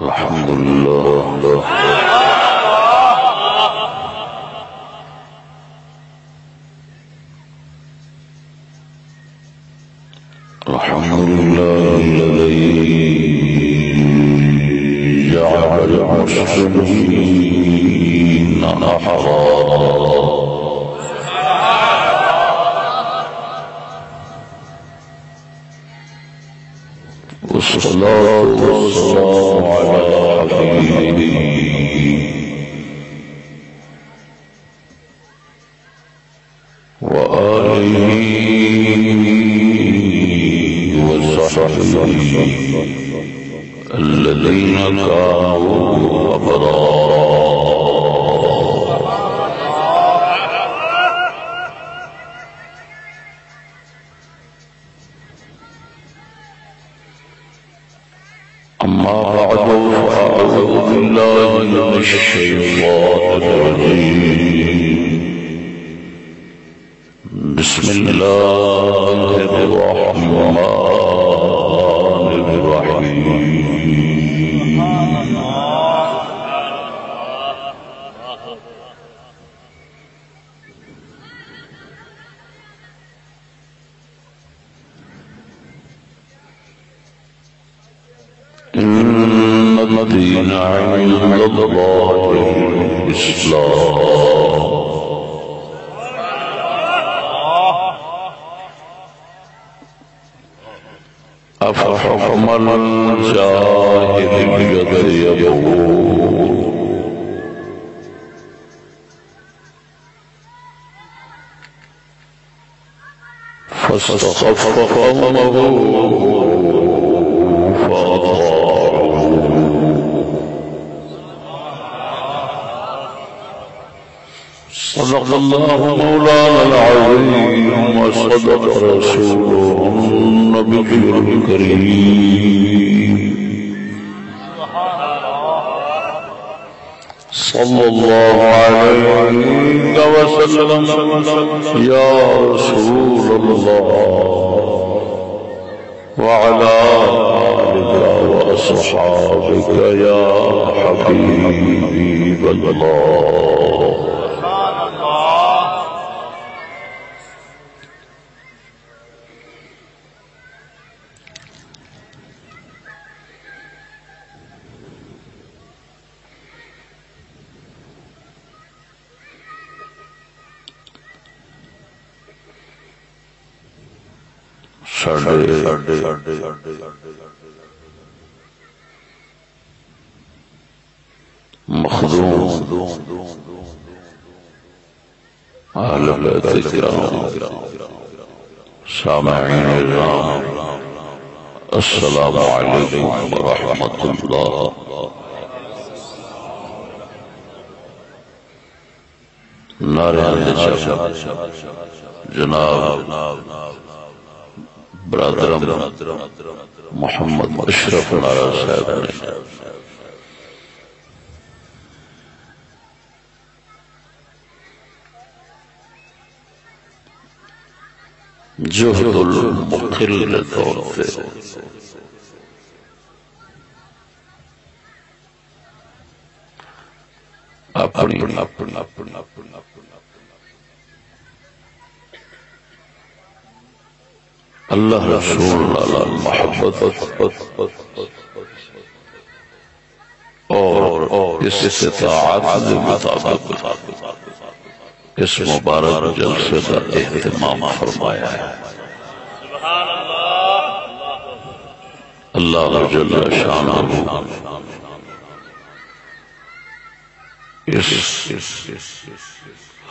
الحمد لله. الحمد لله الذي جعل المسلمين أحرارا والصلاة والسلام على حبيبه وآله وصحبه الذين كانوا أبرارا مخدوم أهل بيت الكرام السلام عليكم ورحمة الله نارے جناب برادرم محمد اشرف نارا صاحب نے۔ جہد المقل طور پہ اپنی اپنی اپنی اپنی اللہ رسول اللہ محبت اور اس استطاعت مطابق اس مبارک جلسے کا اہتمام فرمایا ہے۔ اللہ جل شانہ اس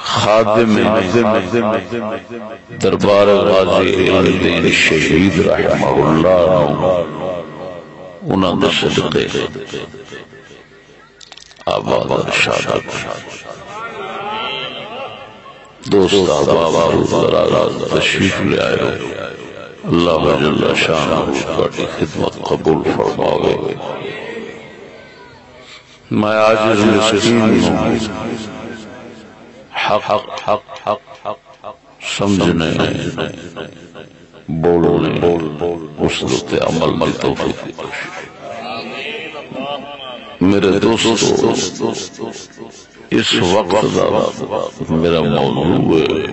خادم دربار غازی الدین شہید رحمہ اللہ انہوں نے صدقے۔ آباد شادت دوست احباب تشریف لے آئے اللہ جل شانہ کی خدمت قبول فرماوے۔ میں آج مسکین ہوں۔ حق حق حق حق حق سمجھنے، بولنے، اس مسلط عمل مل توفیق میرے دوستو، اس وقت میرا موضوع ہے۔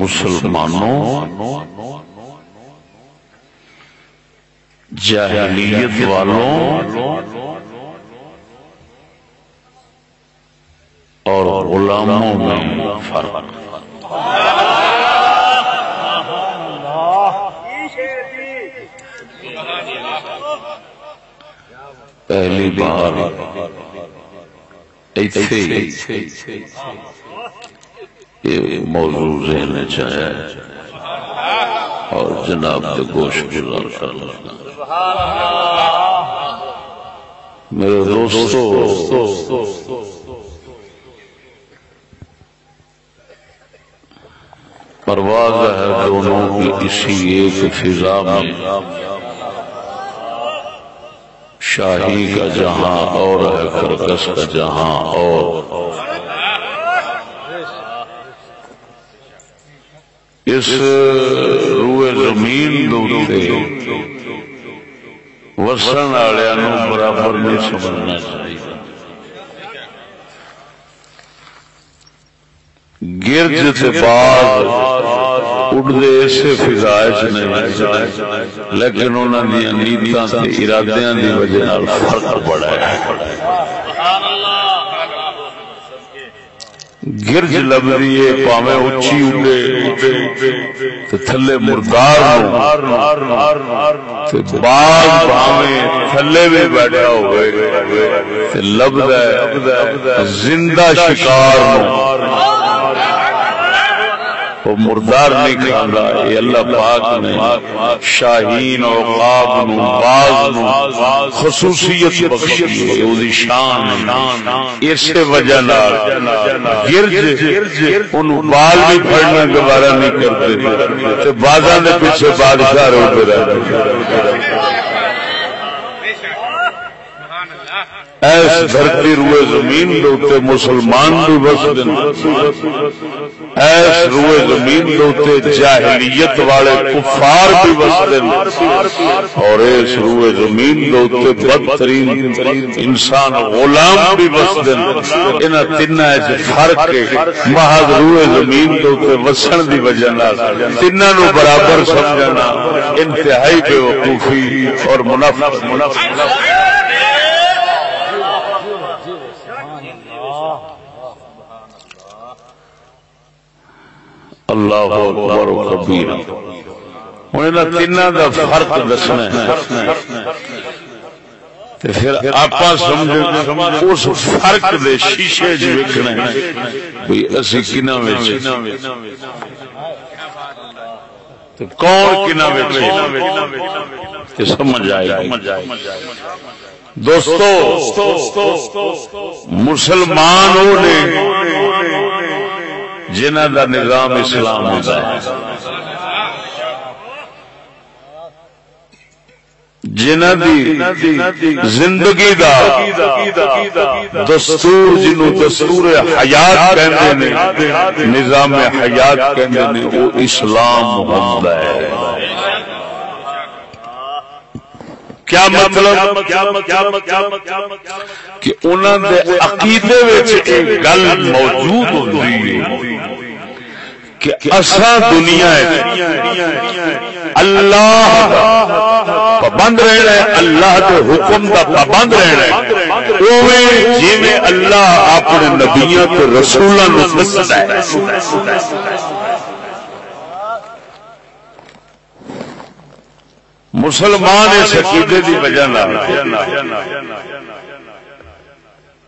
مسلمانوں جاہلیت والوں اور غلاموں میں فرق۔ پہلی بار یہ موضوع ذہن چاہے اور جناب کے گوشت گزار کر میرے دوستو، پرواز ہے دونوں کی اسی ایک فضا میں شاہی کا جہاں اور ہے، کرکس کا جہاں اور۔ اس روئے زمین وسن والوں برابر نہیں سمجھنا چاہیے۔ گرد سے بعد اڑتے اسے فضائش نے لیکن انہوں نے نیتاں ارادیاں دی وجہ فرق پڑا ہے۔ گرج لبری پاوے اچھی اڈے تھلے مردار باغ پاوے تھلے بھی بیٹھا ہوئے لبدا زندہ شکار وہ مردار نہیں کھانا یہ اللہ پاک نے شاہین اور غاب نو، باز نو، خصوصیت بخشی ہے وہ شان اس وجہ نال گرج ان بال بھی پھڑنا گوارا نہیں کرتے تے بازاں دے پیچھے بادشاہ روتے رہتے ایس دھرتی روئے زمین دوتے مسلمان بھی بس دن ایس روئے زمین دوتے جاہلیت والے کفار بھی بس دن اور ایس روئے زمین دوتے بدترین انسان غلام بھی بس دن انہ تنہ ایسے فرق محض روئے زمین دوتے وسن دی وجہ تنہ نو برابر سمجھنا انتہائی بے وقوفی اور منافع منافع اللہ اکبر و کبیر۔ ہوں تین کا فرق دسنا پھر آپ اس فرق دے شیشے جی بھائی اسی کنا کون کنا سمجھ آئے۔ دوستو، مسلمان جنہ دا نظام اسلام ہوتا ہے۔ جنہ دی زندگی دا دستور جنو دستور حیات کہندے نے، نظام حیات کہندے نے، وہ اسلام ہوتا ہے۔ کیا مطلب؟ کہ انہوں نے عقیدے ایک گل موجود ہوتی ہے۔ کہ اصا دنیا اللہ پابند رہنا ہے، اللہ کے حکم کا پابند رہنا ہے۔ جی اللہ اپنے نبیوں کے رسولوں مسلمان اس عقیدے کی وجہ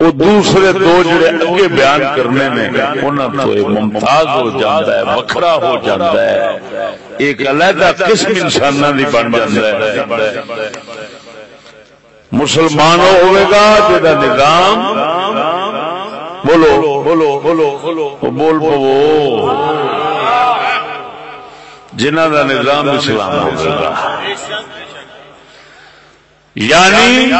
وہ دوسرے دو جڑے اگے بیان کرنے میں انہوں تو ممتاز ہو جاتا ہے، وکھرا ہو جاتا ہے۔ ایک علیحدہ قسم انسان کی بن جاتا ہے۔ مسلمان ہوئے گا جا نظام، بولو بولو بولو بولو بول پو۔ جنہ کا نظام اسلام ہوگا یعنی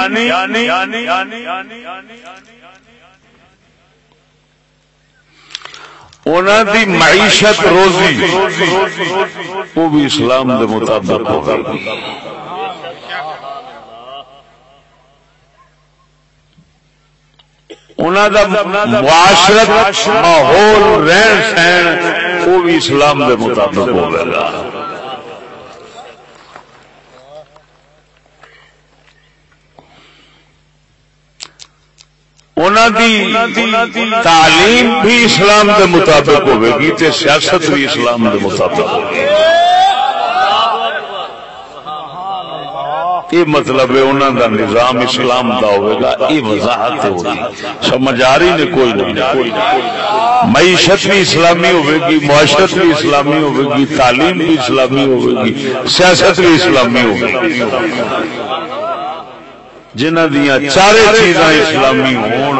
دی معیشت روزی وہ بھی اسلام دے مطابق ہوگی معاشرت ماحول رہن سہن وہ بھی اسلام دے مطابق ہوگا تعلیم بھی اسلام کے مطابق ہوے گی ہوگی سیاست بھی اسلام کے مطابق ہوگی۔ یہ مطلب ہے انہوں کا نظام اسلام کا ہوگا یہ وضاحت ہوگی۔ سمجھ آ رہی نے کوئی نہیں۔ معیشت بھی اسلامی ہوگی معاشرت بھی اسلامی ہوگی تعلیم بھی اسلامی ہوگی سیاست بھی اسلامی ہوگی جنہ دیا چارے چیزاں اسلامی ہون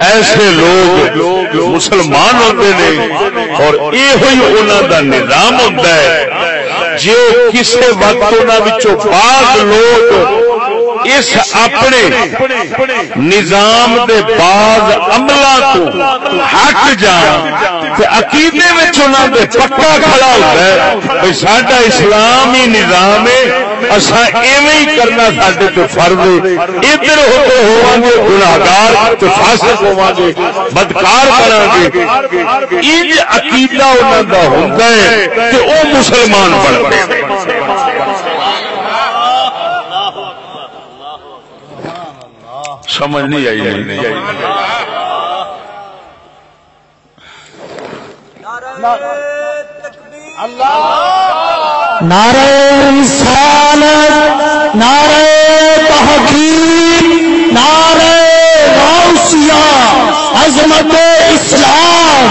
ایسے لوگ مسلمان ہوتے ہیں اور یہ انہوں کا نظام ہوتا ہے۔ جی جو کسی وقت بعد لوگ اس اپنے نظام دے بعد عملہ تو ہٹ جان عقیدے میں پکا کھڑا ہوتا ہے۔ سڈا اسلامی نظام ہے۔ اصا ایویں کرنا سڈے تو فرض ادھر ہوتے ہوا گے گناگار تو فاسق ہوا گے بدکار کرا گے عقیدہ انہوں کا ہوتا ہے کہ وہ مسلمان بن سمجھ نہیں آئی۔ نہیں نعرہ رسالت، نعرہ تحقیق، نعرہ غوثیہ، عظمت اسلام،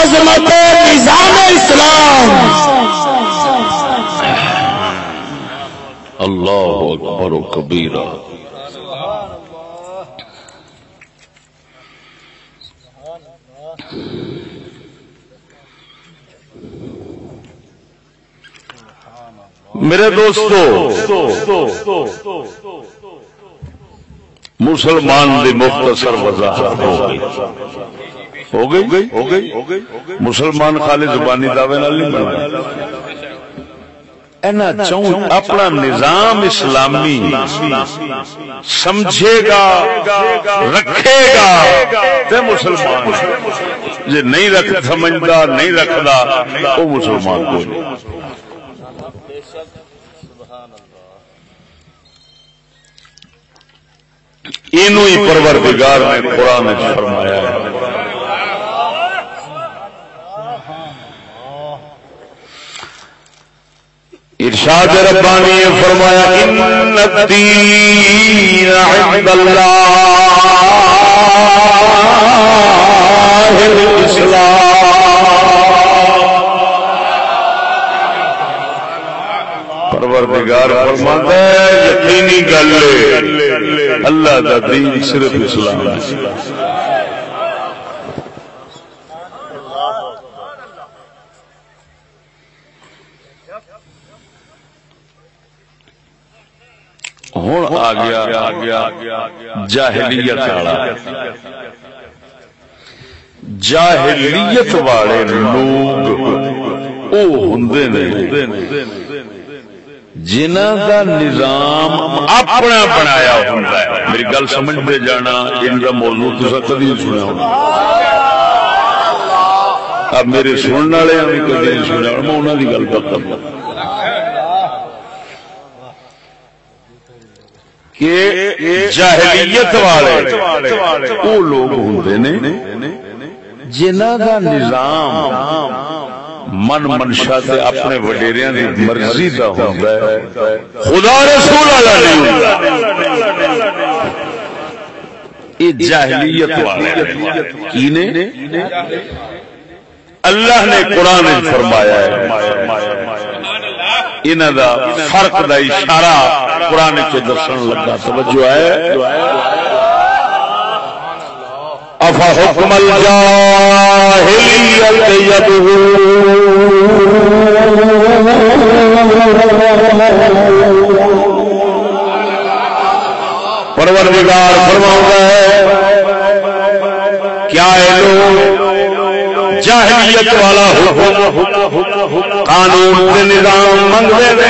عظمت نظام اسلام۔ اللہ اکبر و کبیرہ۔ میرے دوستو، مسلمان دی مختصر وضاحت ہو گئی۔ ہو گئی؟ ہو گئی؟ مسلمان خالی زبانی دعوے نہیں بنا اپنا نظام اسلامی سمجھے گا، رکھے گا مسلمان۔ جی نہیں رکھ سمجھتا نہیں رکھتا، وہ مسلمان کو۔ یہ پروردگار نے قرآن فرمایا ہے۔ ارشاد ربانی نے فرمایا، ان الدین عند اللہ الاسلام پروردگار فرماتا ہے، یقینی گل اللہ کا دین صرف اسلام ہوں آ گیا جاہلیت والا۔ جاہلیت والے لوگ وہ ہوں جنہ کا نظام اپنا بنایا ہوتا ہے۔ میری گل سمجھ دے جانا، ان کا موضوع تو کبھی سنیا ہونا۔ اب میرے سننے والے بھی کبھی سنیا میں انہوں کی گل پکا کہ جاہلیت والے، وہ لوگ ہوں جنہ کا نظام من منشا سے اپنے وڈیریا کی مرضی کا ہوتا ہے۔ خدا رسول والا یہ جاہلیت والے اللہ نے قرآن فرمایا ہے۔ انہوں دا فرق دا اشارہ قرآن چ دسن لگا، توجہ ہے۔ افا حکم الجاہلیت پروردگار فرماؤں ہے کیا ہے لوگ جاہلیت والا حکم قانون کے نظام منگتے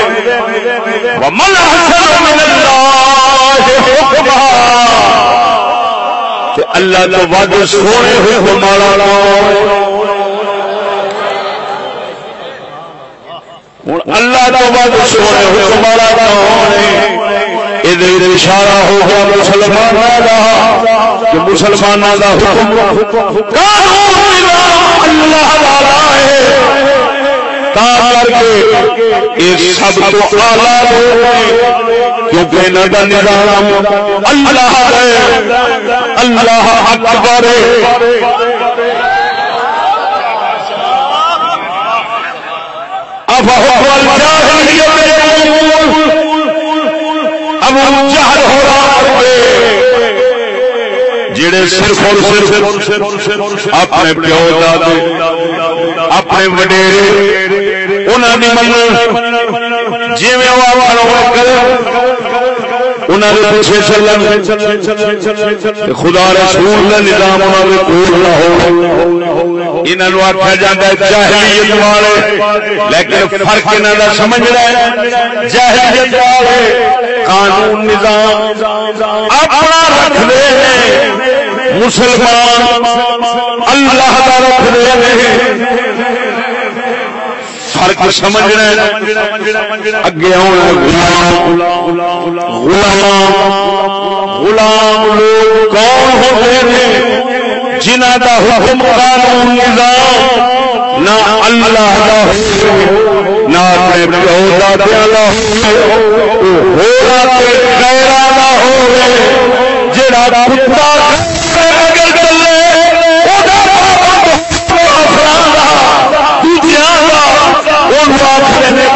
ومن احسن من اللہ حکمہ اللہ تو ود سونے حکم والا ہوں اللہ تو ود سونے حکم والا یہ اشارہ ہو گیا مسلمان کا مسلمانوں کا حکم اللہ والا ہے۔ تا کر کے یہ سب تو کیونکہ انہوں کا نظام اللہ ہے۔ اللہ اکبر اب جہر ہو رہا جڑے صرف اور صرف اپنے پیو دادے اپنے وڈیرے انہوں نے من جی پیچھے چلن۔ خدا رسول نظام جاہلیت والے، لیکن فرق ہے۔ جاہلیت والے، قانون نظام اپنا رکھتے ہیں مسلمان اللہ کا فرق سمجھنا اگے غلام۔ لوگ کون ہوتے ہیں؟ جنہ کا حکم قانون نظام، نہ اللہ کا نہ اپنے پیو دادیا ہو جڑا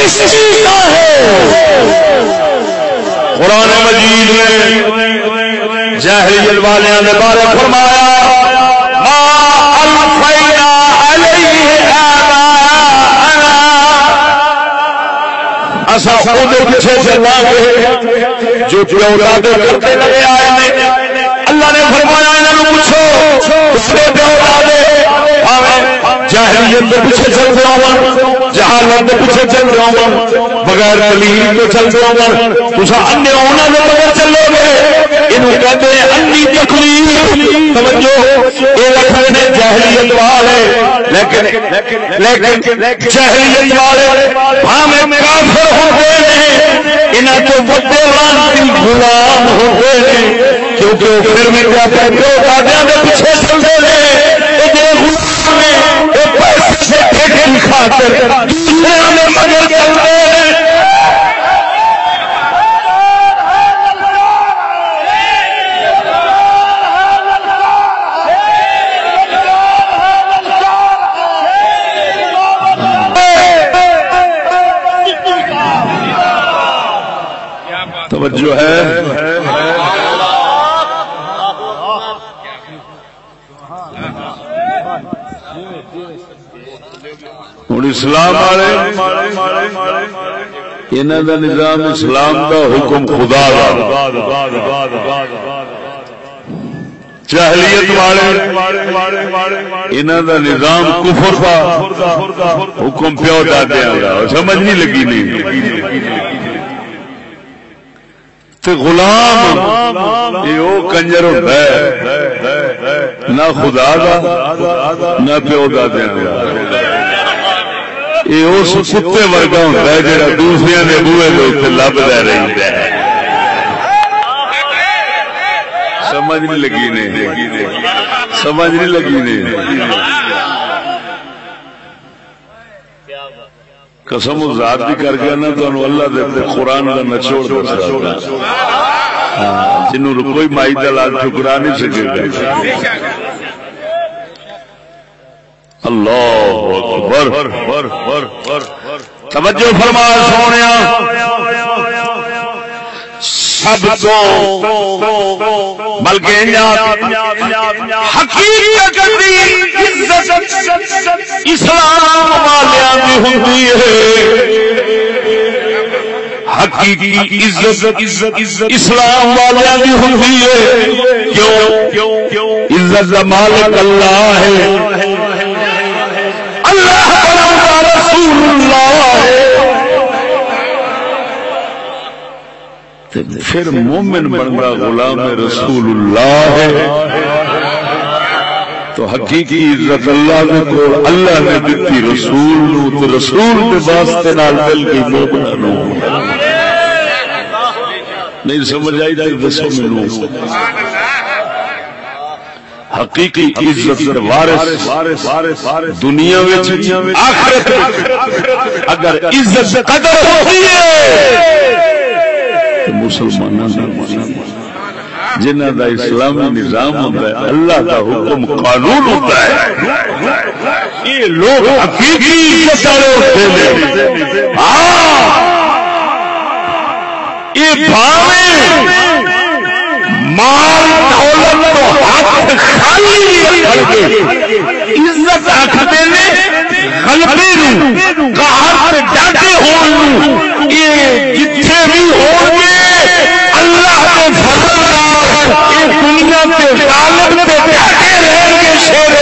کسی کا ہے۔ قرآن مجید نے جہریت والوں نے بارے فرمایا پیچھے چلا گے جو کرتے لگے آئے اللہ نے فرمایا پوچھو جاہلیت پیچھے چل رہا جہالت پیچھے چل رہا بغیر دلیل تو چل رہا تصا ان بغیر چلو گے یہ کہتے ہیں انی توجہ والے۔ لیکن لیکن جہلیت والے ہم کافر ہو گئے ہیں۔ انہیں تو لانتی غلام ہیں۔ کیونکہ پھر میں کیا کہتے ہو پیچھے چلتے ہیں خاطر مگر چل رہے توجہ ہے ہوں اسلام والے انہوں کا نظام اسلام کا حکم خدا دا۔ چہلیت والے انہوں کا نظام کفر کا حکم پیو دادیا سمجھ نہیں لگی نہیں۔ غلام، یہ کنجر ہوتا ہے۔ نہ خدا کا نہ پیو دا دادیا یہ اس کتے ورگا ہوتا ہے جہاں دوسرے کے بوے لب لے رہی ہے۔ سمجھ نہیں لگی نہیں سمجھ نہیں لگی نہیں قسم ذات بھی کر کے نا تو اللہ دے قرآن کا نچوڑ دس ہاں، جنہوں کوئی مائی دلال ٹھکرا نہیں سکے گا۔ اللہ اکبر. توجہ فرما سونے سب تو بلکہ اسلام والے ہوتی ہے. حقیقی عزت عزت عزت اسلام والے بھی ہوتی ہے. کیوں؟ عزت مالک اللہ ہے اللہ رسول اللہ پھر مومن بننا غلام رسول اللہ ہے۔ تو حقیقی عزت اللہ نے کو اللہ نے دیتی رسول نو، تو رسول کے واسطے نال دل کی مومن نو۔ نہیں سمجھ آئی تھی دسو مینو حقیقی عزت وارث دنیا اگر عزت قدر ہوتی ہے مسلمان جنہ دا اسلامی نظام ہوتا ہے، اللہ کا حکم قانون ہوتا ہے۔ یہ لوگ حقیقی عزت والے ہوتے ہاں۔ یہ مال دولت ہاتھ خالی عزت رکھتے غلبے ڈاٹے ہو یہ جتنے بھی ہو گے اللہ کے فضل یہ دنیا کے غالب پہ ڈاٹے رہیں گے شیر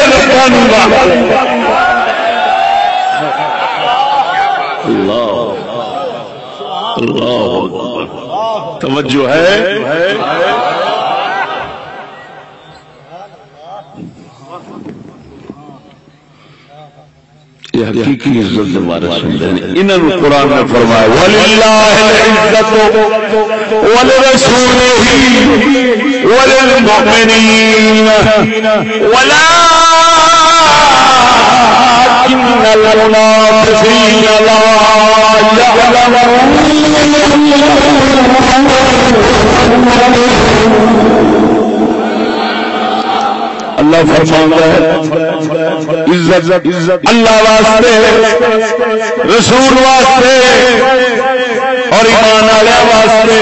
اللہ اللہ توجہ ہے، یہ حقیقی عزت سمجھے انہوں نے قرآن میں فرمایا وللہ العزت ولرسولہ وللمؤمنین ولكن المنافقين لا يعلمون اللہ فرماتا ہے عزت عزت اللہ واسطے رسول واسطے اور ایمان والے واسطے۔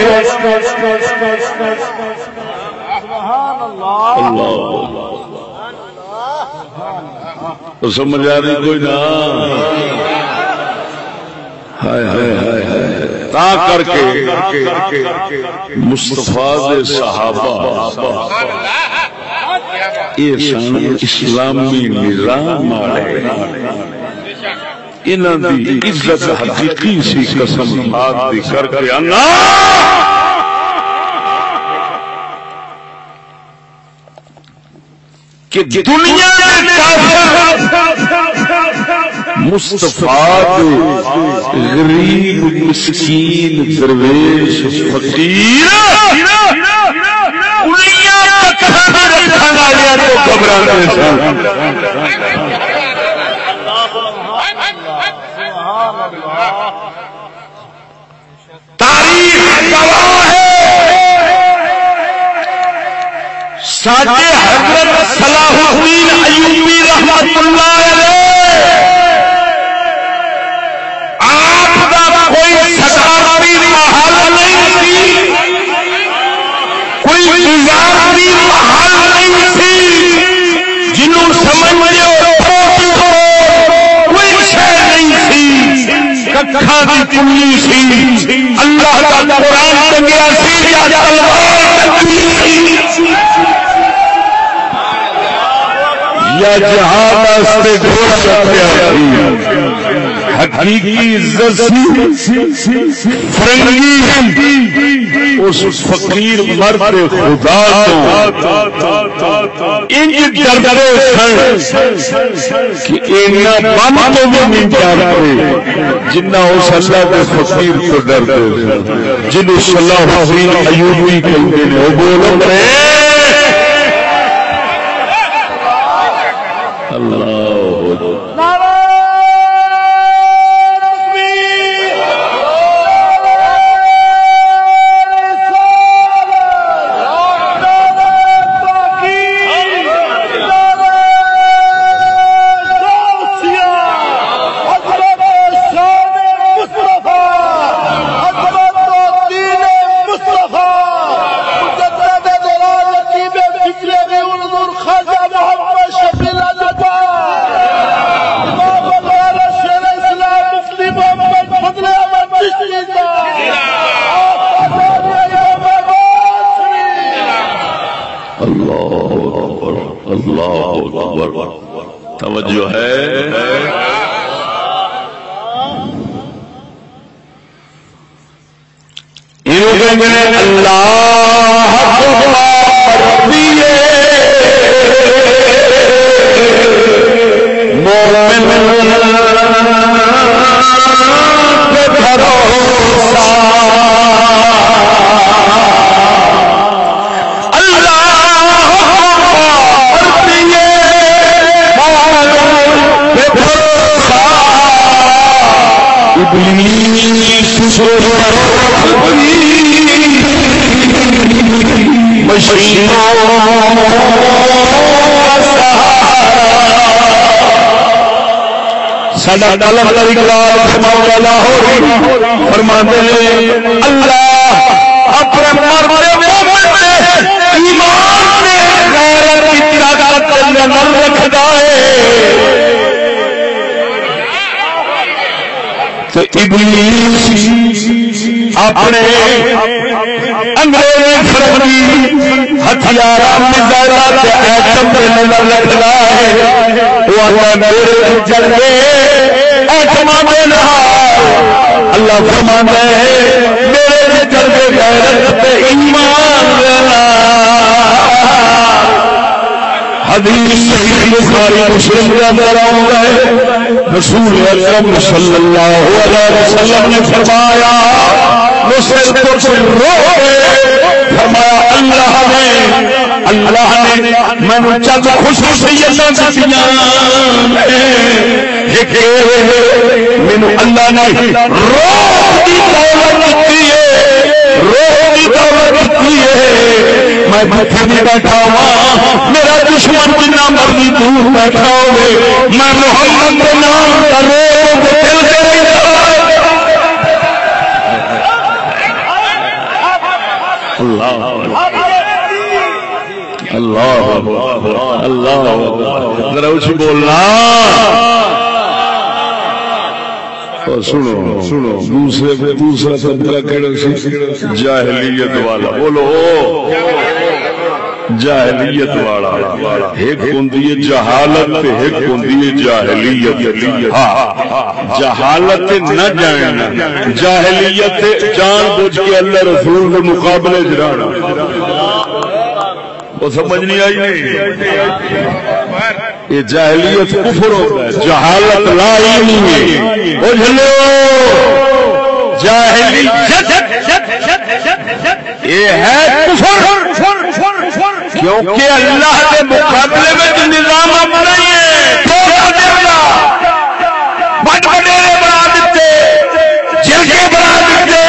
تو سمجھ آ رہی کوئی نہ۔ کر کے مستفا صحابہ۔ اسلامی نظام عزت حقیقی سی قسم دی کر کے۔ آنا کہ دنیا مصطفیٰ غریب مسکین درویش فقیر تاریخ گواہ ہے۔ ساجے حضرت صلاح الدین ایوبی رحمت اللہ علیہ۔ آپ کا کوئی صدارتی محل نہیں تھی۔ کوئی وزارتی محل نہیں تھی۔ جنہوں کوئی شہر نہیں تھی۔ سی اللہ کا قرآن یا جہاد گھوڑا حقیقی فرنگی، اس فقیر مرد خدا انج ڈردے کہ اینا تو بھی نہیں ڈرتے جنہ اس اللہ کے فقیر تو ڈرتے جن صلاح حسین ایوبی کہتے ہیں، وہ بولو اللہ فرماندا ہے، میرے چل گئے غیرت ایمان دے حدیث صحیح بخاری مسلم ہے، رسول اکرم صلی اللہ علیہ وسلم نے فرمایا مسلم کو فرمایا، اللہ نے اللہ نے میں چند خصوصیت مینو اللہ نے روح کی دولت ہے۔ روح کی دولت ہے۔ میں نہیں بیٹھا ہوا میرا دشمن جنا مرضی دور بیٹھا ہوئے میں محمد کے نام کا روگ دل اللہ۔ اللہ ذرا اسی بولنا۔ سنو سنو، دوسرے دوسرا طبقہ کہڑا جاہلیت والا۔ بولو۔ جاہلیت والا۔ ایک ہوندی ہے جہالت تے ایک ہوندی ہے جاہلیت۔ ہاں جہالت نہ جاننا۔ جاہلیت جان بوجھ کے اللہ رسول کے مقابلے جرانا وہ سمجھ نہیں آئی۔ نہیں یہ جہلیت کفر ہوتا ہے جہالت لا علمی ہے۔ جاہلیت یہ ہے کفر۔ کیونکہ اللہ کے مقابلے میں نظام اپنا ہی ہے بڑے بڑے بنا دیتے جلکے بنا دیتے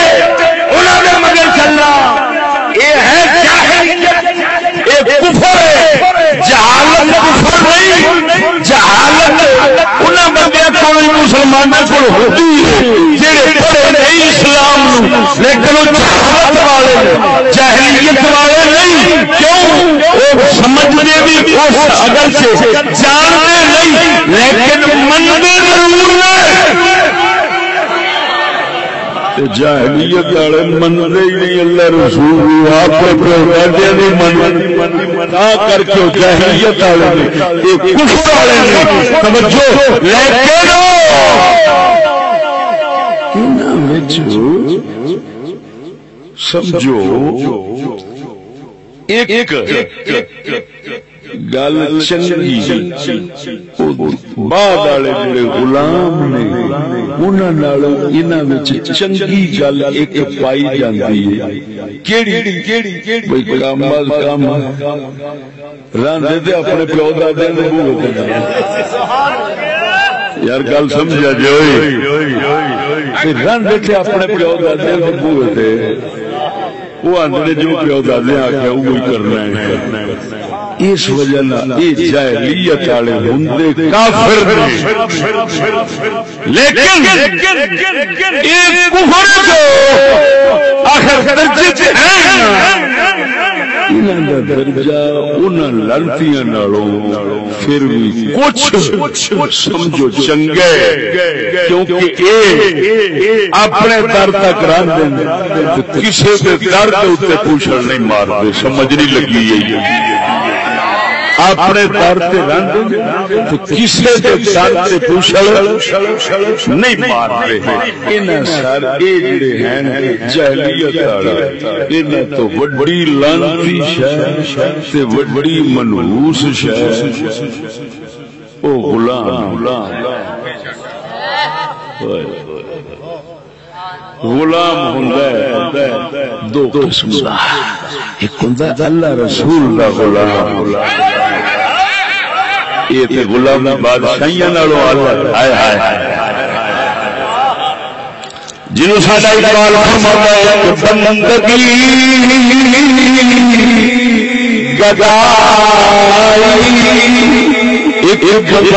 انہوں نے مگر چلنا یہ ہے جاہلیت یہ کفر ہے جہالت کفر نہیں جہالت انہیں بندے کوئی مسلمانوں کو ہوتی ہے پڑھے نہیں اسلام لیکن وہ جہالت والے جہلیت والے نہیں، کیوں؟ وہ سمجھنے بھی اس اگر سے جانتے نہیں، لیکن منتے ضرور جاہلیت والے منتے ہی نہیں، اللہ رسول آپ کر کے جاہلیت والے والے توجہ سمجھو ایک گل چنگی بعد والے جڑے غلام نے انہوں چنگی گل ایک پائی جاتی ہے کیڑی کام کام راندے اپنے پیو دادے یار گل سمجھا جی راندے اپنے پیو دادے بوے وہ آدھے جو پیو دادے آخیا وہی کرنا ہے۔ اس وجہ یہ جاہلیت والے ہوں کافر لیکن آخر لڑتی پھر بھی کچھ سمجھو چنگے کیونکہ اپنے در تک رن کسی کے در کے اتنے پوچھل نہیں مارتے سمجھ نہیں لگی اپنے در سے رنگ کسی کے در سے پوچھل نہیں مار رہے ان سر یہ جڑے ہیں جہلیت والا ان تو وڈی لانتی شہ وڈی منوس شہ او غلام۔ غلام ہوں دو قسم ایک ہوں اللہ رسول کا غلام۔ یہ تے بادشاہیاں نالوں ہائے ہائے جنہوں ساڈا اقبال فرماتا ہے کہ بندگی گدائی، ایک بندگی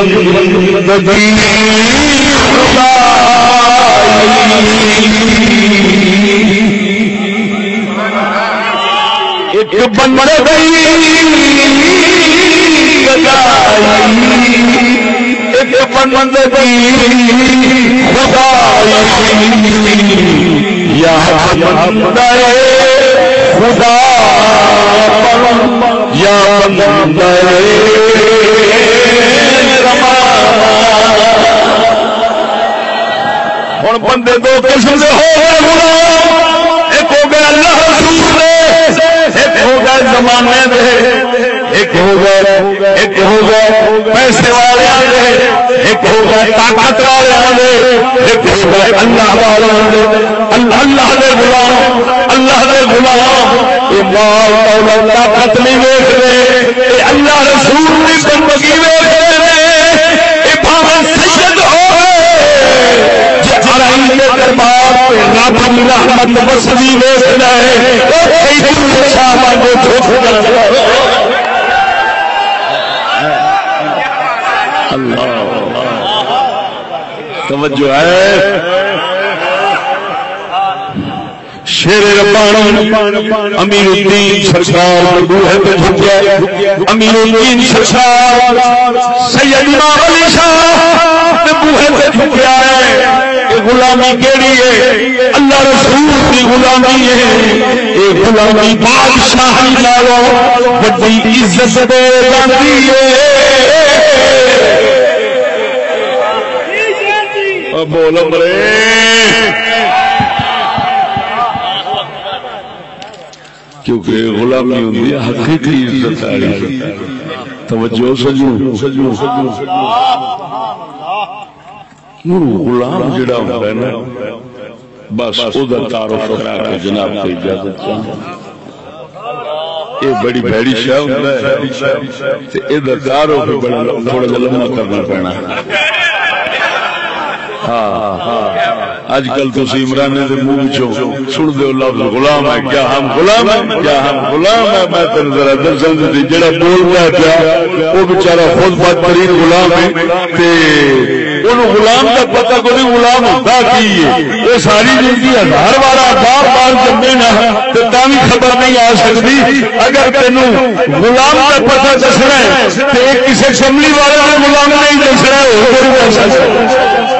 ایک بندگی۔ ہوں بندے دو قسم سے ہو گئے ایک ہو گیا اللہ رسول ایک ہو گئے زمانے دے ایک ہو گئے، ایک ہو گئے، پیسے والے ایک ہو گئے، طاقت والے ایک ہو گئے، اللہ والے اللہ اللہ دے غلام، اللہ دے غلام۔ یہ مال دولت طاقت نہیں دیکھ رہے اللہ رسول کی زندگی دیکھ رہے یہ بھاوے سید ہوئے دربار رحمت بسری دیکھ رہے۔ توجہ ہے. شیر ربانی امیر الدین سرکار بوہے پہ جھکیا امیر الدین سرکار، سید امام علی شاہ بوہے پہ جھکیا ہے. کہ غلامی کیڑی ہے؟ اللہ رسول کی غلامی ہے. یہ غلامی بادشاہ نالو بڑی عزت دے جاتی ہے. بول مرے کیونکہ غلامی ہوتی ہے، حقیقی عزت والی توجہ سجو۔ سجو سجو غلام جڑا ہوتا ہے نا، بس وہ تعارف کرا کے جناب کی اجازت یہ بڑی بھڑی شہ ہوتا ہے یہ تعارف تھوڑا جا لمبا کرنا پینا ہاں۔ اج کل تھی عمران کے منہ سن دو لفظ غلام ہے۔ کیا ہم غلام ہے کیا ہم غلام ہے میں تین ذرا درسن دی جڑا بول رہا پیا وہ بےچارا خود بدترین غلام ہے غلام کا پتہ کو نہیں غلام ہوتا؟ کی یہ ساری زندگی ہزار بار بار بار جمے نہ بھی خبر نہیں آ سکتی۔ اگر تینوں غلام کا پتہ دسنا ہے تو کسی اسمبلی والے غلام نہیں دسنا ہے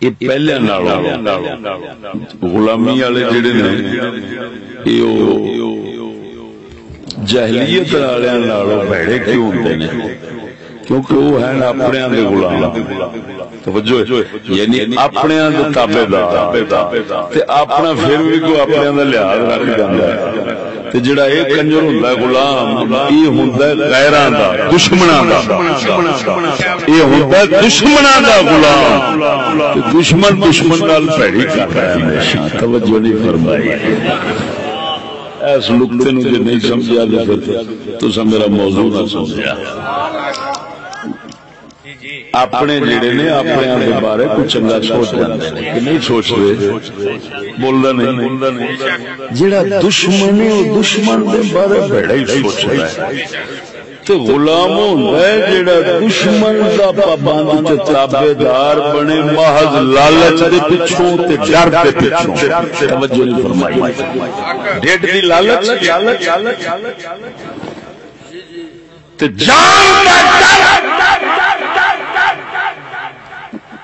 یہ پہلے غلامی والے جڑے نے جہلیت والے بہڑے کیوں ہوتے ہیں کیونکہ وہ ہیں اپنے غلام توجہ یعنی اپنے تابے دار اپنا پھر بھی کوئی اپنے لحاظ رکھ جانا ہے جڑا یہ کنجر ہوں گلام یہ ہوں غیران دا دشمنا یہ ہوں دشمنا دا غلام۔ دشمن دشمن نال پیڑی کر ہے ہمیشہ۔ توجہ نہیں فرمائی۔ اس نقطے نو جے نہیں سمجھا تو تو میرا موضوع نہ سمجھا۔ اپنے جڑے نے اپنے آپ بارے کچھ چنگا سوچ جاندے نے کہ نہیں سوچ رہے بولدا نہیں۔ جڑا دشمن ہے وہ دشمن دے بارے بڑا ہی سوچ رہا ہے۔ تے غلام ہوندا ہے جڑا دشمن دا پابند تے تابعدار بنے، محض لالچ دے پیچھوں تے ڈر دے پیچھوں توجہ نہیں فرمائی۔ ڈیڈ دی لالچ۔ تے جان دا ڈر۔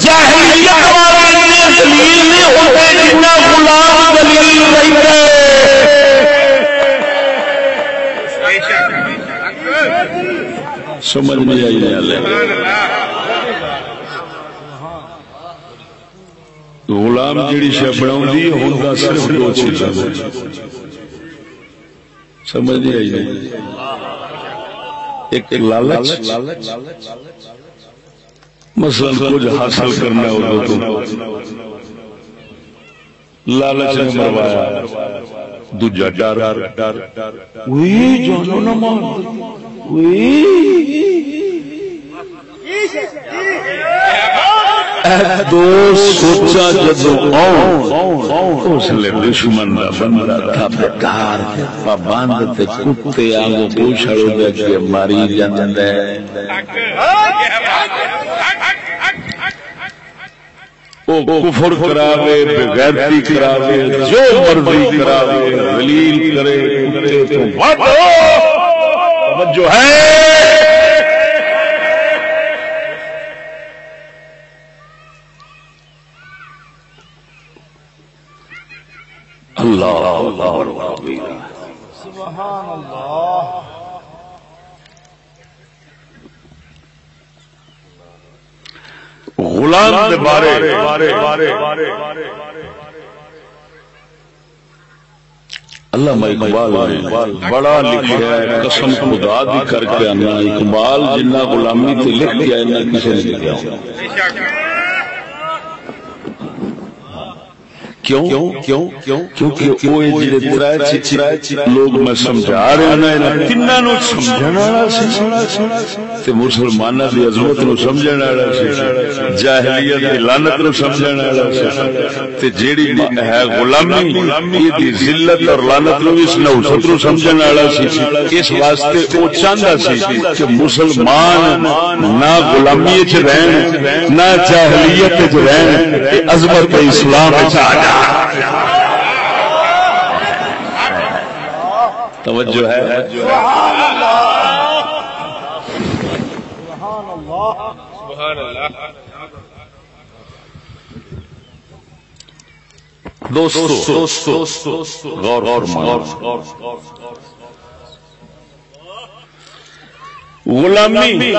جاہلیت دلیل نہیں ہوتے جتنا غلام دلیل رہتے سمجھ میں آئی۔ غلام جیڑی شہ بنا ہوں صرف دو چیزاں سمجھ نہیں آئی۔ ایک لالچ۔ مثلا کچھ حاصل کرنا ہو تو لالچ نے مروایا۔ دوجا ڈر۔ وہی جانو نہ مان دو سوچا جدو اس لیے دشمن کا بندہ تھا بیکار پابند کتے آگے پوچھڑ کے ماری جاندے کفر کراوے، بغیرتی کراوے، جو مرضی کراوے دلیل کرے جو ہے! اللہ سبحان اللہ. غلام دے بارے. اللہ اقبال نے بڑا لکھا ہے قسم خدا دی کر کے آنا اقبال جنہ غلامی تے لکھ دیا نہ کسی نے لکھا لوگ میں سمجھا رہا مسلمان کی عظمت نو سمجھ جاہلیت لانت نو سمجھ جیڑی ہے غلامی یہ ذلت اور لانت نو اس نو سمجھنے والا سی۔ اس واسطے وہ چاہتا سی کہ مسلمان نہ غلامی چ رہن نہ جاہلیت چ رہن عظمت اسلام چ آ توجہ ہے۔ دوستو غور غور غلامی۔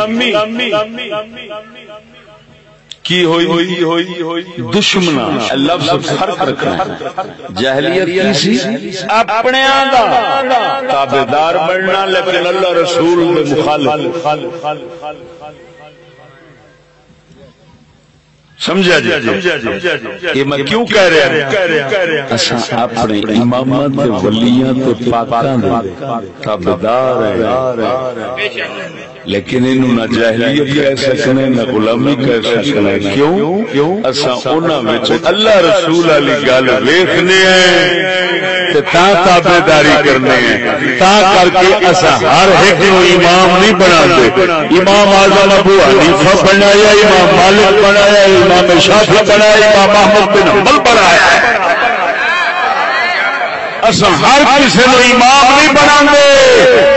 کی ہوئی ہوئی دشمنا لفظ فرق رکھنا جہلیت کی۔ سی؟ اپنے تابے دار بننا لیکن اللہ رسول مخالف۔ سمجھا جی؟ یہ میں کیوں کہہ رہا ہوں؟ اپنے امامت ولیاں تے پاکاں دے تابعدار ہیں۔ لیکن انہوں نہ جاہلیت کہہ سکنے نہ غلامی کہہ سکنے کیوں؟ اسا انہاں وچ اللہ رسول علی گل ویکھنے ہیں تے تا تابعداری کرنے ہیں۔ تا کر کے اسا ہر ایک نو امام نہیں بنا دے امام اعظم ابو حنیفہ بنایا، امام مالک بنایا، امام شافعی بنایا، امام احمد بن حنبل بنایا۔ اسا ہر کسی نو امام نہیں بنا دے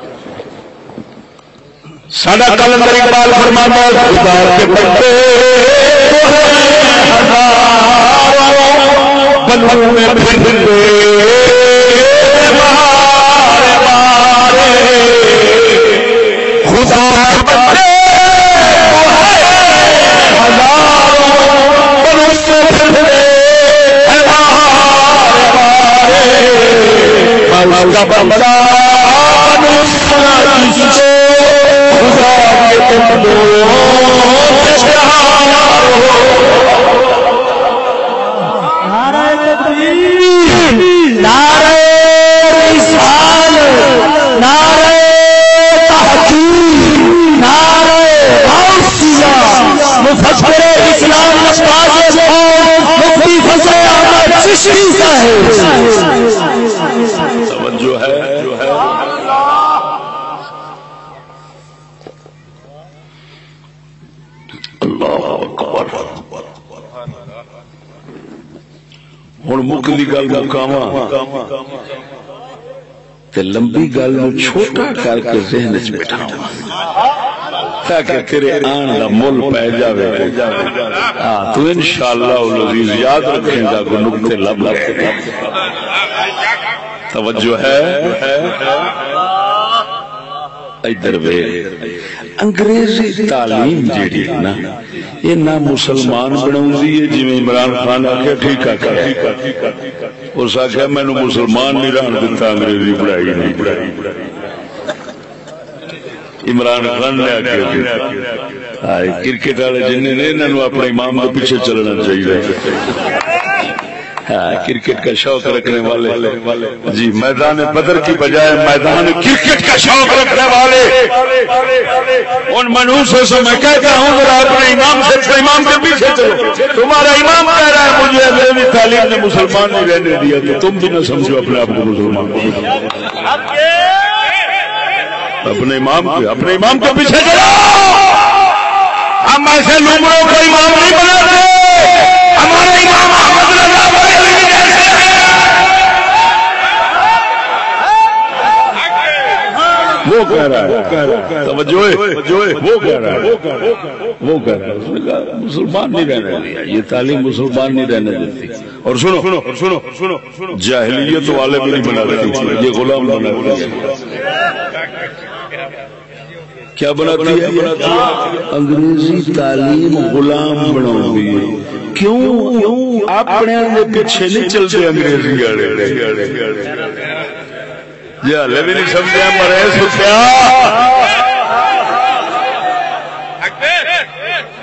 سڈا کلندر اقبال فرمانا خدا کے بندے بندوں میں پھرتے مارے مارے خدا کے بندے بندہ اسلام استاد مفتی فضل احمد چشتی صاحب توجہ ہے جو ہے اللہ اکبر ہوں گل مکاوا تے لمبی گل نو چھوٹا کر کے ذہن چ بٹھاواں۔ تاکہ تیرے آن دا مل جاوے۔ ہاں تو انشاءاللہ العزیز یاد رکھیں گا کو نقطے لب لب توجہ ہے۔ ادھر انگریزی تعلیم جیڑی ہے نا یہ نہ مسلمان بناؤندی ہے جویں عمران خان آخیا ٹھیک آ اس آخیا مینو مسلمان نہیں رہن دتا انگریزی پڑھائی نہیں عمران خان نے آخیا کرکٹ والے جن نے انہوں اپنے امام کے پیچھے چلنا چاہیے کرکٹ کا شوق رکھنے والے۔ جی میدان بدر کی بجائے میدان کرکٹ کا شوق رکھنے والے۔ ان منوسوں سے میں کہتا ہوں، ذرا اپنے امام سے اچھا امام کے پیچھے چلو۔ تمہارا امام کہہ رہا ہے، مجھے انگریزی تعلیم نے مسلمان نہیں رہنے دیا، تو تم بھی نہ سمجھو اپنے آپ کو مسلمان۔ اپنے امام کے، اپنے امام کے پیچھے چلو۔ ہم ایسے لوگوں کو امام نہیں بناتے ہمارا امام وہ کہہ رہا ہے۔ توجہ وہ کہہ رہا ہے۔ وہ کہہ رہا ہے۔ اس نے کہا مسلمان نہیں رہنے دیا۔ یہ تعلیم مسلمان نہیں رہنے دیتی۔ اور سنو سنو سنو جاہلیت والے بھی نہیں بنا دیتی۔ یہ غلام بنا کیا بناتی ہے؟ انگریزی تعلیم غلام بنا کیوں؟ اپنے پیچھے نہیں چلتے انگریزی والے۔ جی ہلے بھی نہیں سمجھا مرے سوچیا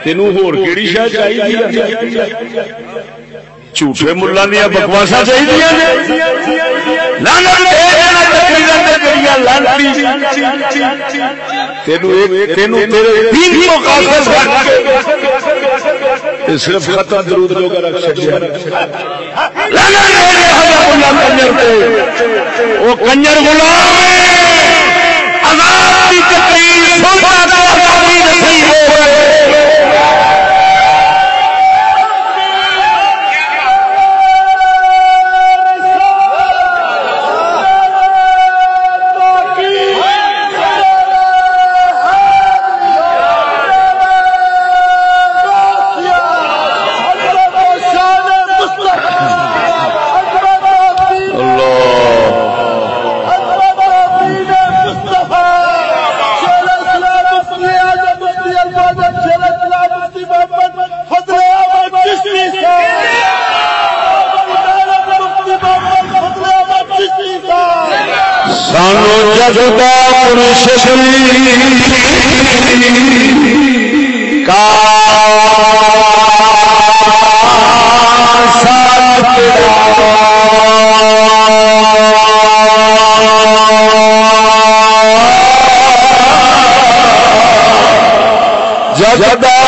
تین ہوڑی شاید چاہیے جھوٹے ملان دیا بکواسا چاہیے صرف خطا درود لوگ رکھ سکتے وہ کنجر غلام عذاب کی تقریر سنتا تھا نصیب ہو سانو جذبہ کا جگدا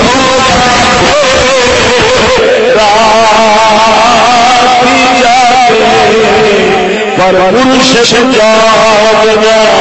ہو پر پرش جاگنا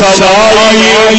اللہ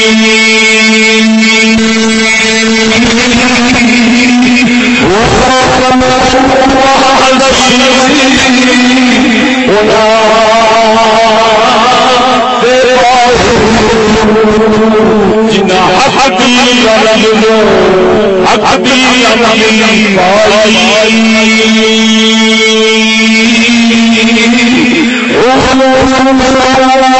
میں سجرا توجہ فرما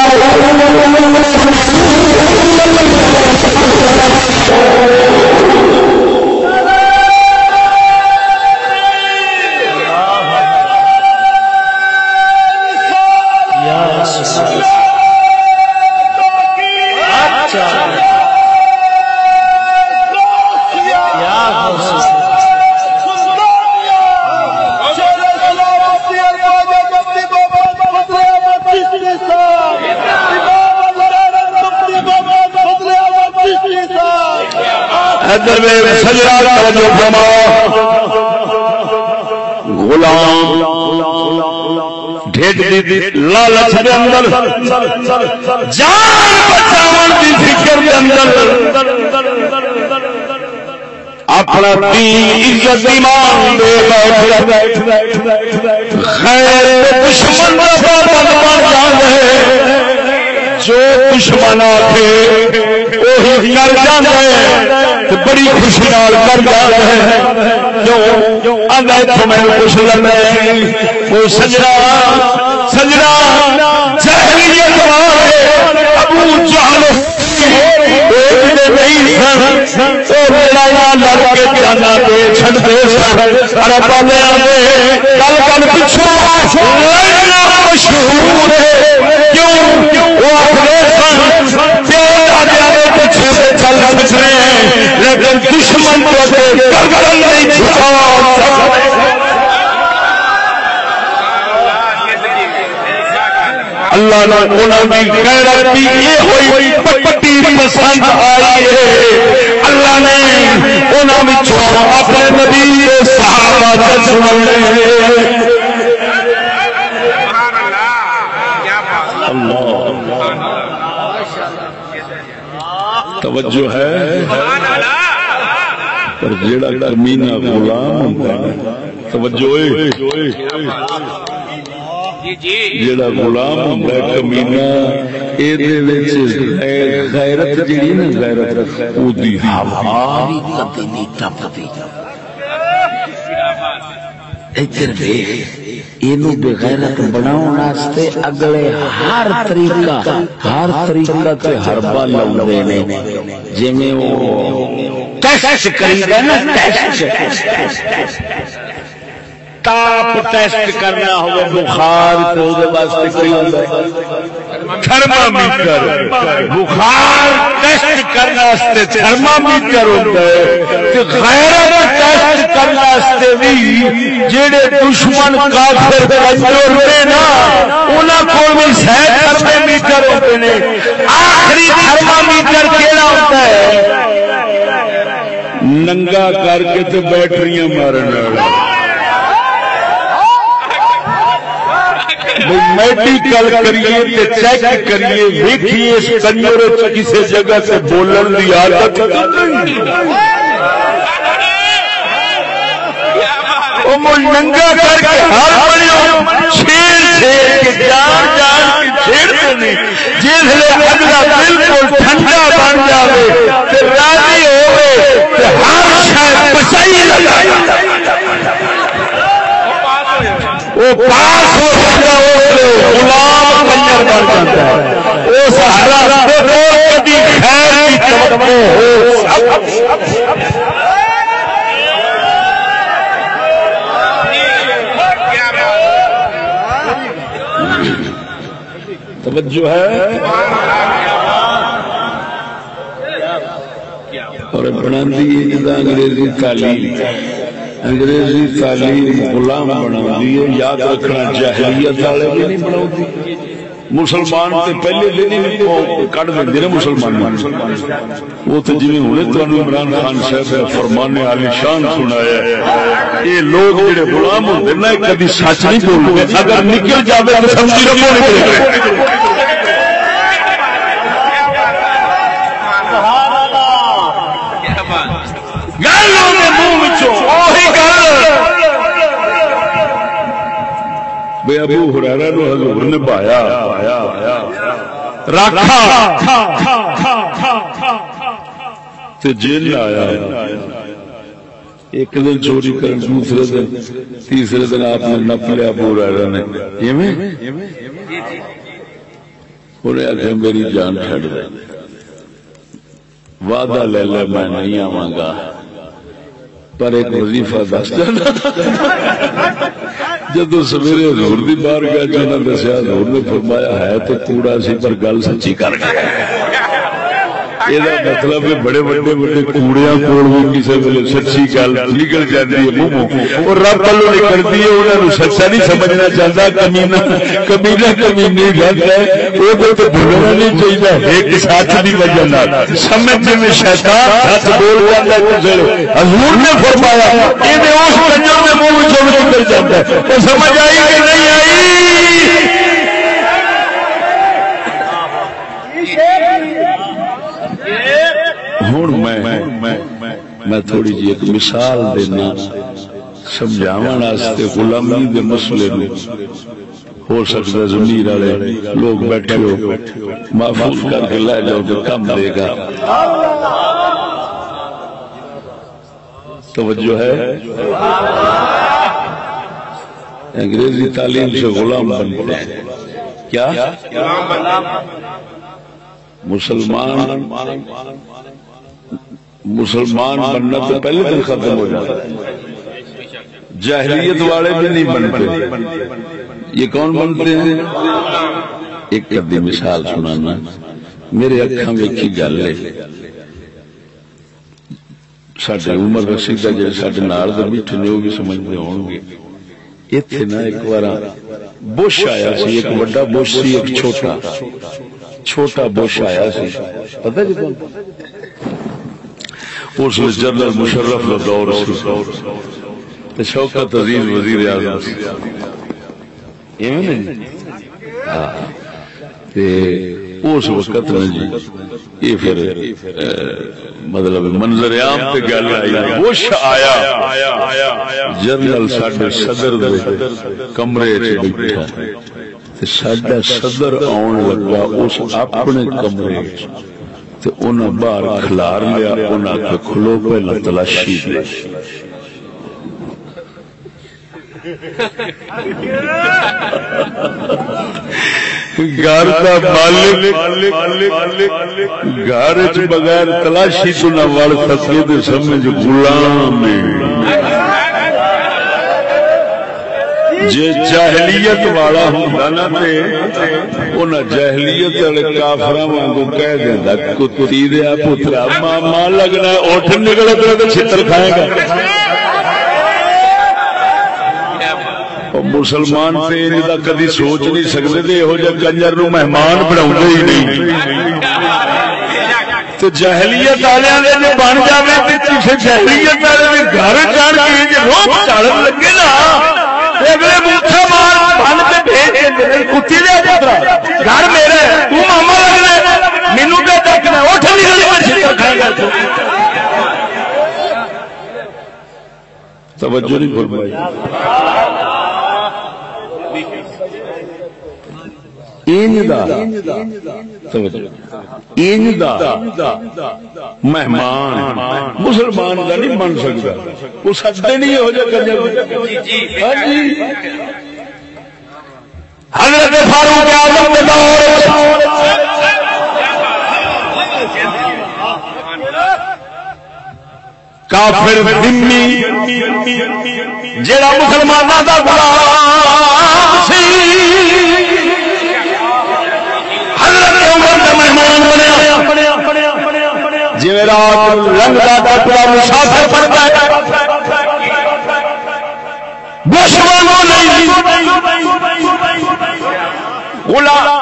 غلام ڈھیڈ دی لالچ دے اندر، جان بچاون دی فکر دے اندر، اپنا دین عزت ایمان دے بیٹھ دشمن بن جاندے جو دشمن آتے وہی کر بڑی خوشی نال کر جاندے جو آندا تو میں خوش لگے وہ سجنا سجنا۔ جہلیت والے ابو جہل نہیں سن لڑ کے جانا دے، چھڑتے سن۔ ارے پالے آدھے پچھو لڑنا مشہور ہے۔ کیوں وہ آخر سن پیچھے لیکن دشمن کو نہیں اللہ نے انہوں کی غیرت کی یہ ہوئی پٹی پسند آئی ہے۔ اللہ نے انہوں اپنے نبی صحابہ کا سننے سبحان اللہ کیا بات توجہ ہے؟ پر جیڑا کمینہ غلام ہوتا ہے توجہ ہے جیڑا غلام ہوتا ہے کمینہ اے دے وچ غیرت جیڑی نا، غیرت او دی۔ ہوا کبھی نہیں اینو واسطے اگلے ہر طریقہ ہر طریقہ تے حربا لاؤندے نے۔ جویں او ٹیسٹ کریدا نا ٹیسٹ تاپ ٹیسٹ کرنا ہوے بخار تے او دے واسطے کوئی ہوندا ہے۔ تھرمامیٹر۔ بخار ٹیسٹ کرنے واسطے تھرمامیٹر ہوتا ہے تے غیرت ٹیسٹ کرنے بھی جڑے دشمن کافر کمزور نے نا، انہاں کول بھی سہ تھرمامیٹر ہوتے نے آخری تھرمامیٹر کیڑا ہوتا ہے؟ ننگا کر کے تے بیٹریاں مارن والا۔ میڈیکل کریے تے چیک کریے، ویکھیے اس کنجر کسی جگہ سے بولن دی عادت ننگا کر کے ہر بڑی چھیڑ چھیڑ کے جان جان کے چھیڑتے جس لے اگلا بالکل ٹھنڈا بن جاوے، تے راضی ہر شے پچائی لگا وہ پاس ہو جاتا ہے غلام کنجر بن جاتا ہے۔ وہ سہارا کبھی خیر کی توقع ہو۔ توجہ ہے۔ اور بنا دی انگریزی تعلیم۔ انگریزی تعلیم غلام بنا دی یاد رکھنا جاہلیت والے بھی نہیں بنا مسلمان تے پہلے دن ہی کٹ دیں نا مسلمان وہ تو جی ہوں تمہیں عمران خان صاحب نے فرمان علی شان سنایا ہے۔ یہ لوگ جڑے غلام ہوتے نا کبھی سچ نہیں بولتے اگر نکل جائے تو سمجھی رکھو۔ نکلے ابو ہرارا نو حضور نے پایا. جیل آیا ایک دن چوری کر دوسرے دن، تیسرے دن آپ نے نپ لیا ابو ہرارا نے. انہیں آخر میری جان چڈ دے. وعدہ لے لے، میں نہیں آواں گا. پر ایک وظیفہ دس جانا۔ جدو سویرے حضور دی بار گیا جنہوں جی دسیا، حضور نے فرمایا ہے تو کوڑا سی، پر گل سچی کر گیا یہ مطلب ہے بڑے بڑے بڑے کوڑیا کول بھی کسی ویلے سچی گل نکل جاتی ہے منہ اور رب والوں نکلتی ہے انہوں نے سچا نہیں سمجھنا چاہتا کمینا کمینا کمینی گل ہے وہ تو بولنا نہیں چاہیے ایک ساتھ کی وجہ سمجھ میں شیطان سچ بول جاتا ہے کسی حضور نے فرمایا یہ اس کنجر میں منہ میں نکل جاتا ہے تو سمجھ آئی کہ نہیں آئی ہوں میں تھوڑی جی ایک مثال دینا سمجھاو غلامی دے مسئلے میں ہو سکتا زمین والے لوگ بیٹھے ہو، محفوظ کر کے لے جاؤ جو کم دے گا۔ توجہ ہے؟ انگریزی تعلیم سے غلام بنتے ہیں۔ کیا؟ مسلمان مسلمان بننا تو پہلے دن ختم ہو جاتا ہے۔ جاہلیت والے بھی نہیں بنتے۔ یہ کون بنتے ہیں؟ ایک کدی مثال سنانا۔ میرے اکھا میں ایک گل ہے۔ سڈے عمر رسید جی سڈے نال بیٹھے نے وہ بھی سمجھتے ہو گے اتنے نا ایک بار بش آیا سی ایک بڑا بش سی ایک چھوٹا۔ چھوٹا بش آیا سی۔ پتا جی اس میں جنرل مشرف کا دور سی شوکت عزیز وزیر اعظم۔ ہاں۔ اس وقت نے جی یہ پھر مطلب منظر عام تے گل آئی۔ بش آیا۔ جنرل ساڈے صدر دے کمرے چ بیٹھا۔ سڈا صدر آن لگا اس اپنے کمرے باہر کھلار لیا انہیں کھلو پہلے تلاشی دے گھر کا گھر بغیر تلاشی تو نہ وڑ سکے سمجھ غلام جی جہلیت والا ہوں نا جہلیت والے کافر وگو کہہ دینا کتی دیا پترا ماما لگنا اٹھ نکلے تو چھتر کھائے گا۔ مسلمان تے کدی سوچ نہیں سکتے یہو جہ کنجر نو مہمان بنا ہی نہیں۔ تو جہلیت والے بن جائے جہلیت والے گھر چڑھ کے لگے نا اگلے مار بن کے بھیج گھر میرا تو ماما لگنا مینو کیا دیکھنا اٹھ نکل میں کھائے گا توجہ نہیں فرمائی۔ مہمان، مسلمان کا نہیں بن سکتا۔ وہ سچتے نہیں ہو جائے ہاں جی۔ حضرت فاروق اعظم کے دور کافر ذمی جڑا مسلمانوں کا غلام سی حضرت عمر کا مہمان بنیا رنگ کا کپڑا مسافر بنتا ہے دشمنوں نہیں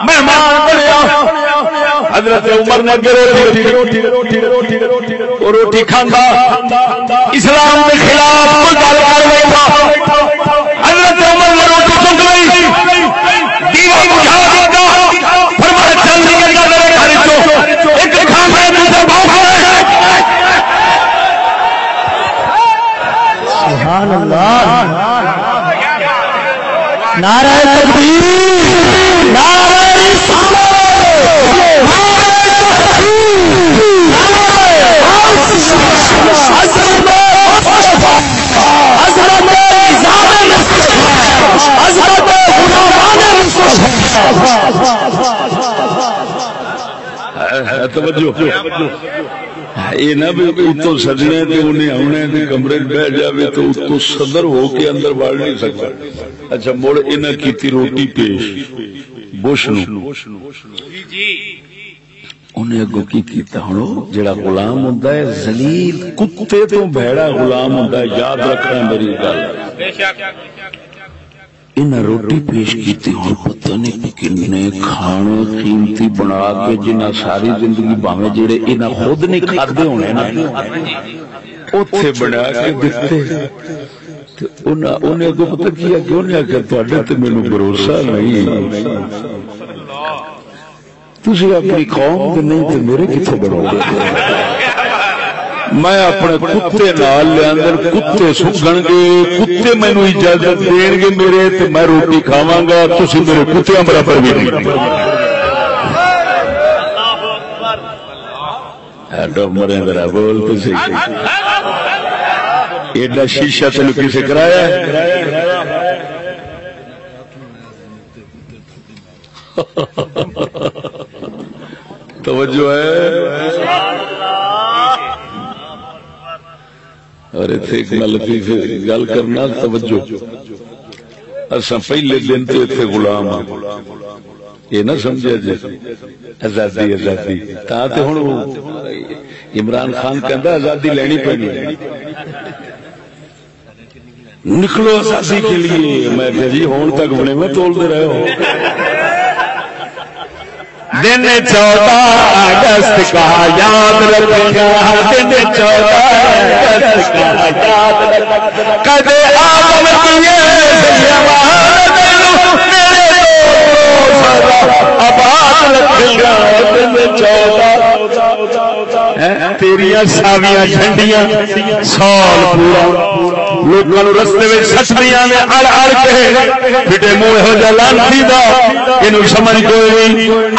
مہمان بنیا۔ حضرت عمر نے اگے روٹی وہ روٹی کھانا اسلام کے خلاف کوئی گل کر بیٹھا حضرت عمر نے روٹی چک لی۔ بجھا دیتا فرمایا چل نکل جا میرے گھر چو ایک کھانا ہے دوسرا بھوک ہے سبحان اللہ۔ نعرہ تکبیر نعرہ یہ نہ بھی اتو سجنے تے انہیں آنے تے کمرے بہ جاوے تو اتو صدر ہو کے اندر بڑھ نہیں سکتا۔ اچھا مڑ انہیں کیتی روٹی پیش۔ بش نو۔ انہیں اگو کی کیتا ہنو جڑا غلام ہوندا ہے ذلیل کتے تو بھڑا غلام ہوندا ہے۔ یاد رکھنا میری گل۔ انہیں روٹی پیش کیتی ہوں، پتہ نہیں کنے کھانے قیمتی بنا کے جنہ ساری زندگی باویں جڑے انہیں خود نہیں کھادے ہونے نا۔ اوتھے بنا کے دتے تے انہاں انہیں اگو پتہ کیا کہ انہیں آخر تواڈے تے مینوں بھروسہ نہیں۔ تسی اپنی قوم دے نہیں تے میرے کتھے بڑھو گے؟ میں اپنے کتے نال لے اندر کتے سکن گے، کتے مینو اجازت دین گے میرے، تے میں روٹی کھاواں گا، تسی میرے کتیاں برابر بھی نہیں۔ ہاں، ایڈو مرے ذرا بول تو صحیح۔ ایڈا شیشہ تینوں کسے کرایا ہے؟ توجہ ہے۔ اور اتنے ایک میں لطیف گل کرنا، توجہ۔ اصا پہلے دن تو اتنے غلام ہاں۔ یہ نہ سمجھا جی آزادی آزادی۔ تا تے ہوں عمران خان کہندا، آزادی لینی پڑنی نکلو آزادی کے لیے۔ میں کہ جی ہون تک بنے میں تول دے رہے ہو۔ دن چودہ اگست کا یاد رکھے دن چودہ اگست کا یاد رکھے کدے آدم کیے آباد چودہ تیریا ساویاں جھنڈیاں، سال پورا۔ لوگوں رستے میں سچدیاں نے اڑ اڑ کے۔ پھٹے منہ ہو لانسی دا یہ سمجھ کوئی نہیں۔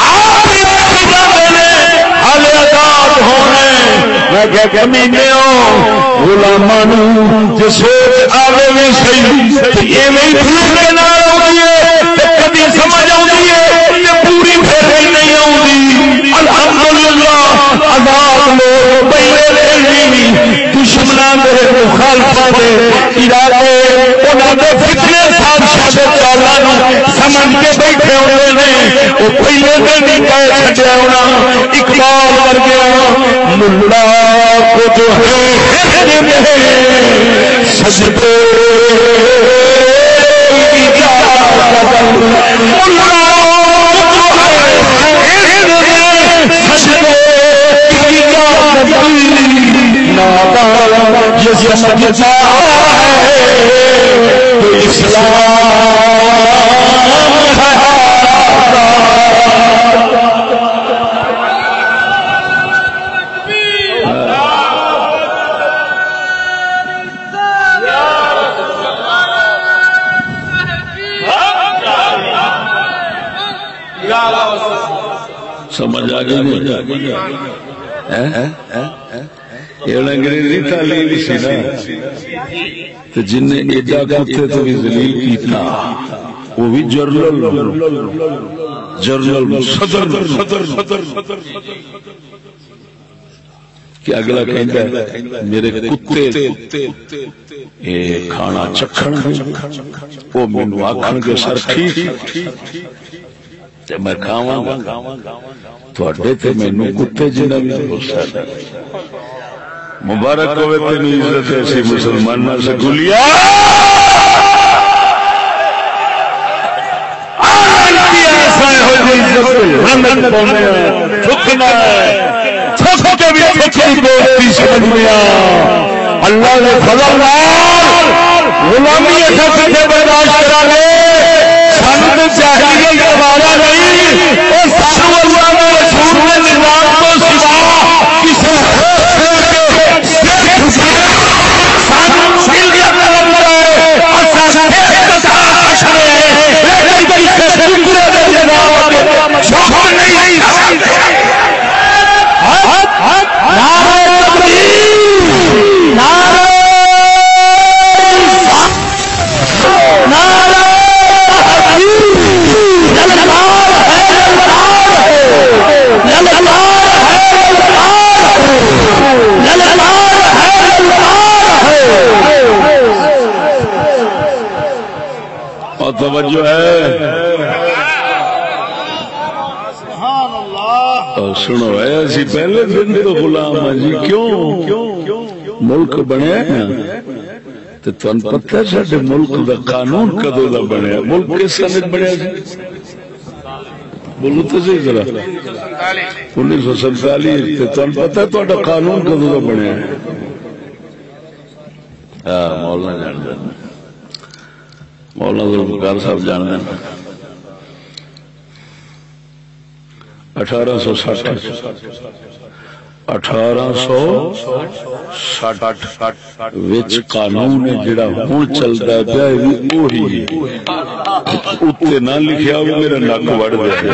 ہالے آزاد ہونے میں کمینے سوچ آوے بھی صحیح سمجھ آئی ہے پوری پھر نہیں آؤں الحمدللہ آزاد لوگ مخالفا دے ارادے انہوں نے سمجھ کے بیٹھے ہوئے نے وہ پہلے دن ہی کہہ چڑیا ہونا اقبال کر گیا ملا کو جو ہے سجدے یہ آ ہے اسلام سمجھ آ گئی۔ نہیں انگریزی تعلیم سی نا۔ تو جن نے ایڈا کتے تو بھی ذلیل کیتا، وہ بھی جرنل جرنل صدر صدر کہ اگلا کہندا ہے، میرے کتے، اے کھانا چکھن۔ وہ مینوں آکھن گے، سر، ٹھیک تے میں کھاواں گا۔ تواڈے تے مینوں کتے جنہ بھی غصہ ہے مبارک ہوئے تین عزت ایسی مسلمان نہ سکولیا اللہ نے فضل غلامی برداشت کرا لے سن چاہیے دوبارہ نہیں توجہ ہے۔ سنو ایسی پہلے دن تو غلام ہے جی کیوں؟ ملک بنیا تو تن پتہ سڈے ملک دا قانون کدو دا بنیا۔ ملک کس سن بنیا سی بولو تو صحیح ذرا۔ انیس سو سنتالیس تمہیں پتا ہے قانون کدو کا بنیا۔ ہاں مولانا دیں مولانا ذوالفقار صاحب جان دیں اٹھارہ سو سٹھ۔ اٹھارہ سو سٹھ وچ قانون جڑا ہوں چلتا پیا وہی اتنے نہ لکھیا وہ میرا نک وڑ دیا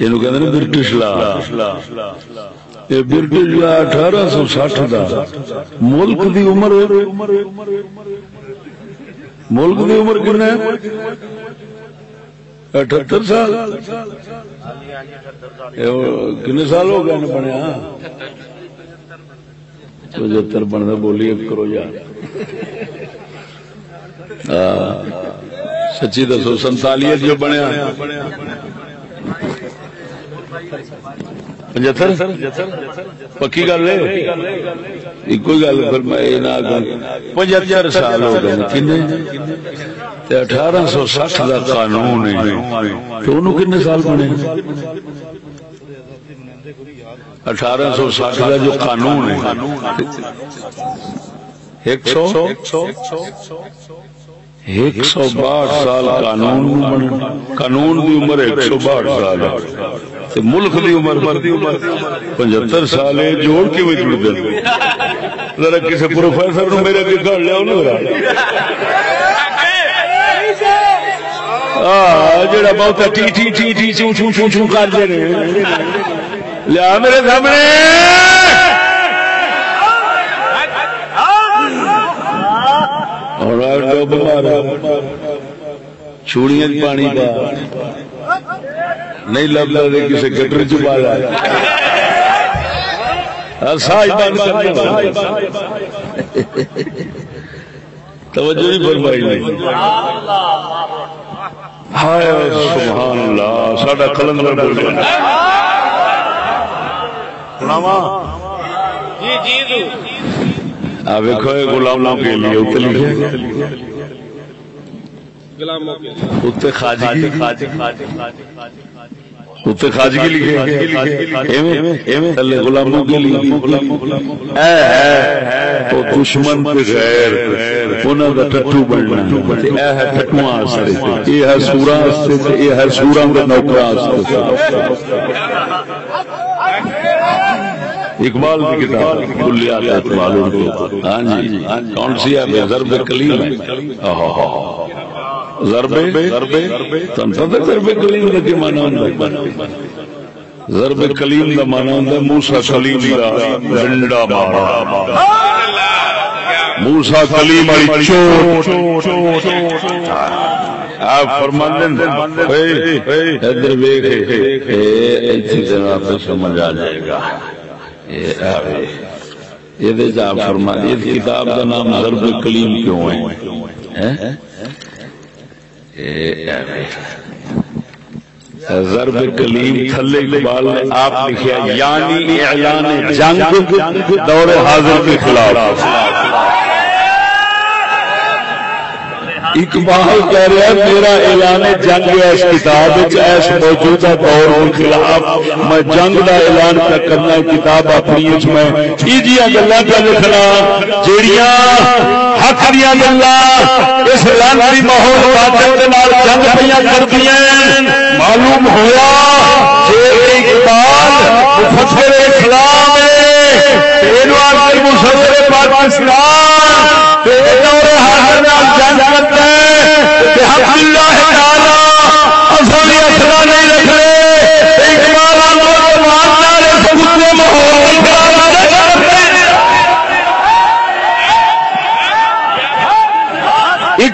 یہ کہ برٹش لا۔ یہ برٹش لا اٹھارہ سو سٹھ کا ملک دی عمر ملک دی عمر کن اٹھتر سال۔ کن سال ہو گئے بنیا ہاں۔ پچہتر بننا بولی کرو یار۔ ہاں۔ سچی دسو سنتالی جو بنیا پچہتر پکی گل ہے؟ ایک گل پھر میں پچہتر سال ہو گئے اٹھارہ سو سٹھ کا قانون ہے۔ کن سال بنے؟ اٹھارہ سو سٹھ کا جو قانون ہے۔ ایک سو؟ ایک سو باٹھ سال قانون قانون کی عمر ایک سو باٹھ سال ہے۔ ملک دی عمر پچہتر سال جوڑ کے بھی جڑ دیں ذرا کسی پروفیسر نو میرے بھی گھر لیا جڑا بہت ٹی ٹی ٹی ٹی چوں چوں چوں چوں کر دے لیا میرے سامنے۔ چوڑیاں پانی پا۔ نہیں لگتا کسی گٹر چپا توجہ نہیں فرمائی نہیں۔ ہائے سبحان اللہ ساڈا کلندر بول رہا جی جی ویکو غلاموں کے لیے اتنے لکھے اتنے خاجگی۔ اتنے خاجگی لکھے غلاموں کے لیے۔ تو دشمن کے غیر کا ٹٹو بننا ہے۔ یہ ہے۔ یہ ہے اقبال کی کتاب کلیات اقبال ہاں جی۔ کون سی ہے؟ ضرب کلیم ہے۔ ضربے ضربے ضربے کلیم کا کی مانا ہوتا ضرب کلیم مانا کلیم ڈنڈا مارا۔ کلیم والی چوٹ۔ آپ فرماندن ادھر ویخ آپ سمجھ آ جائے گا۔ یہ آپ فرما اس کتاب کا نام ضرب کلیم کیوں ہے؟ ضرب کلیم تھلے اقبال نے آپ لکھا یعنی اعلان جنگ دور حاضر کے خلاف۔ اقبال کہہ رہا ہے میرا اعلان جنگ اس کتاب ایس موجودہ دور کے خلاف میں جنگ کا اعلان پہ کرنا کتاب اپنی میں یہ گلا پہ لکھنا، جیڑیاں حق دیا گلا اس لانتی ماحول باطل دے نال جنگ پہ کرتی معلوم ہوا اقبال مفسر اسلام ہے مسلم پاکستان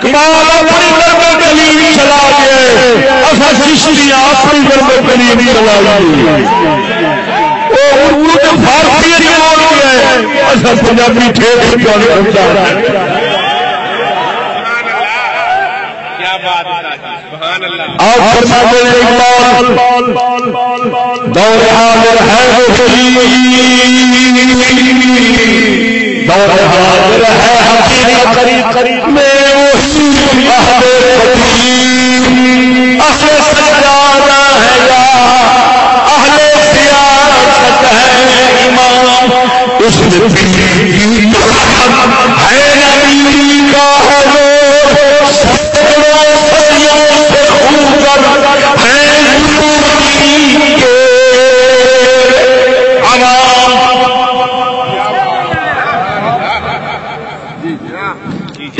اقبال اپنی گرم کلیم چلا گئے اصل سشتی اپنی گرم کلیم چلا گئی فارسی اصل پنجابی ٹھیک کیا بات ہے سبحان اللہ دور حاضر ہے۔ دور حاضر ہے حقیقت قریب میں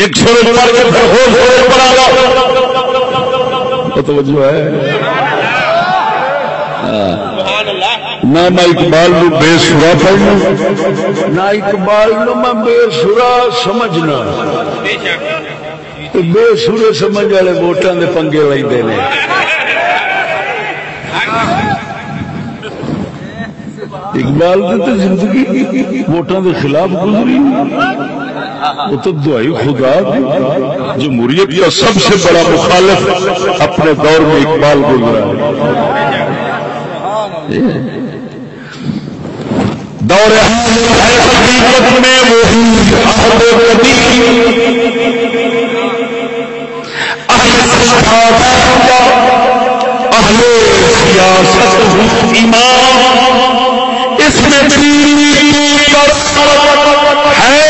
ایک سو پڑھ کے ہو توجہ ہے۔ نہ میں اقبال نو بے سورا پڑھنا نہ اقبال نو میں بے سورا سمجھنا۔ بے سورے سمجھ والے ووٹاں دے پنگے لیندے نے۔ اقبال کی تو زندگی ووٹاں دے خلاف گزری۔ وہ تو دعائی خدا دی جمہوریت کا سب سے بڑا مخالف اپنے دور میں اقبال گزرا دور حاضر ہے۔ حقیقت میں وہی اہل قدیم اہل اہل سیاست ہوں امام اس میں کا ہے۔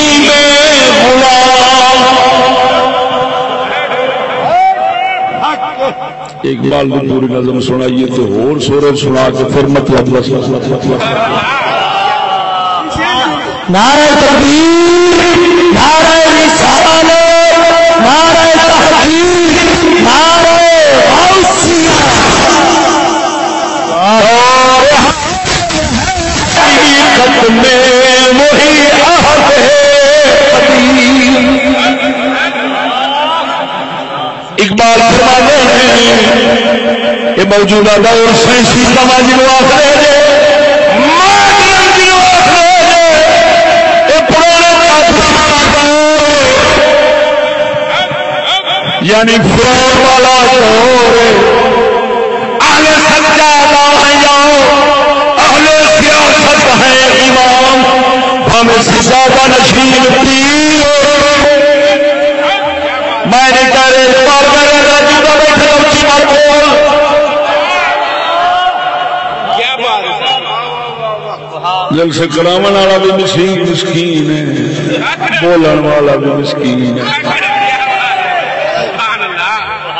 اقبال کی پوری نظم سنائیے تو اور سورج سنا کے پھر مطلب نعرہ تکبیر نعرہ رسالہ نعرہ تحقیق نعرہ غوثیہ حقیقت میں وہی ہے۔ یہ موجودہ دور سائنسی سماج کو آخر جنو آخر یعنی فرون والا دور اہل سجادہ ہے جاؤ اہل سیاست ہے امام ہمیں سجادہ نشین پیر جلسے کراو والا بھی مسکین مسکین ہے۔ بولن والا بھی مسکین ہے۔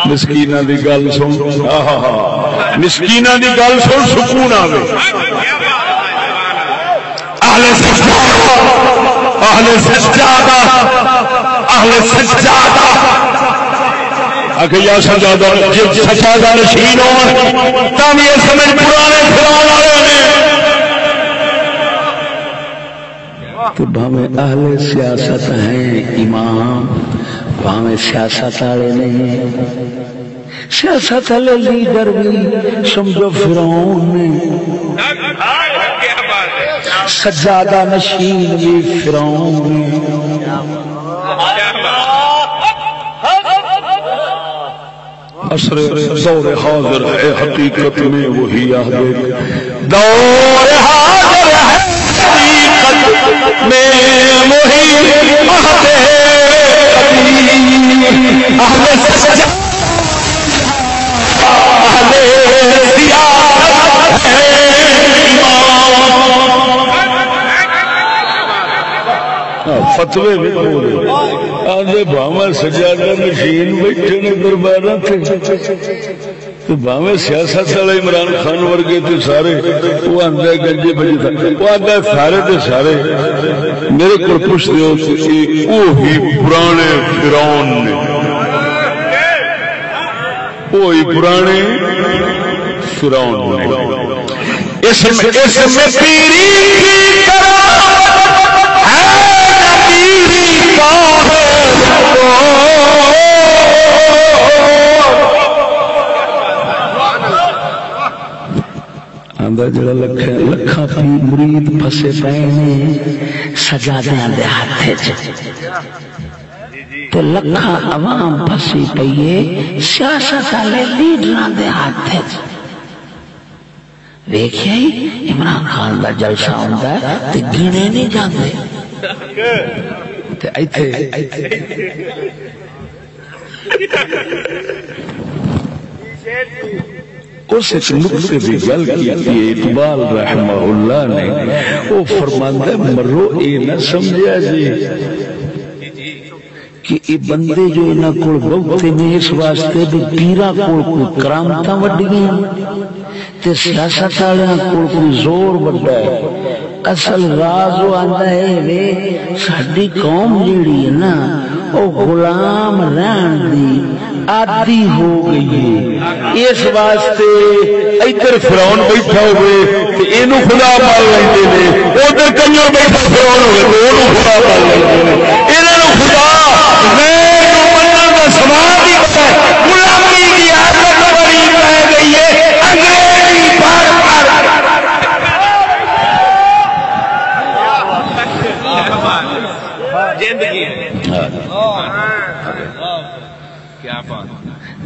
مسکین دی گل سن۔ مسکین دی گل سن، سکون آوے۔ اہل سجادہ جی اہل سجادہ اہل سجادہ اگر سجادہ جب سجادہ نشین ہو تم یہ سمجھ پرانے فلان والے۔ نے تو بھاوے اہل سیاست ہیں، امام بھاوے سیاست والے نہیں۔ سیاست والے لیڈر بھی سمجھو فرعون نے۔ سجادہ نشین بھی فرعون نے۔ دور حاضر ہے حقیقت میں وہی عہد دور حاضر ہے حقیقت میں وہی عہد اہل سجادہ اہل سیاست ہے امام فتوے بھی آدھے باوا سجادہ مشین بیٹھے نے دربار تو باوے سیاست والے عمران خان ورگے تے سارے، وہ آدھا گنجے جی بجے تھا وہ آدھا سارے تے سارے۔ میرے کو پوچھ دیو وہی پرانے فرعون نے وہی پرانے فرعون نے۔ اس میں اس میں پیری کی طرح ہے نبی کا ہے۔ جڑا لکھاں پی مرید پھسے پے نے سجادیاں دے ہاتھ وچ تے لکھاں عوام پھسی پئی سیاست والے لیڈراں دے ہاتھ وچ ویکھیا عمران خان دا جلسہ ہوندا ہے تے گنے نہیں جاندے۔ تے ایتھے اس ایک نقطے بھی گل کی اقبال رحمہ اللہ نے۔ وہ فرماندہ مرو اے نہ سمجھا جی کہ یہ بندے جو انہاں کول بہتے نے اس واسطے بھی پیرا کول کوئی کرامتاں وڈیاں تے سیاست والےاں کول کوئی زور وڈا ہے۔ اصل راز وہ آندا ہے، وے ساڈی قوم جیڑی ہے نا او غلام رہن دی عادی ہو گئی اس واسطے ادھر فرعون بیٹھا ہوئے تے اینو خدا پال لیندے نے۔ ادھر کنجر بیٹھا فرعون ہوئے تے اونوں خدا پال لیندے نے۔ انہاں خدا غیر سوال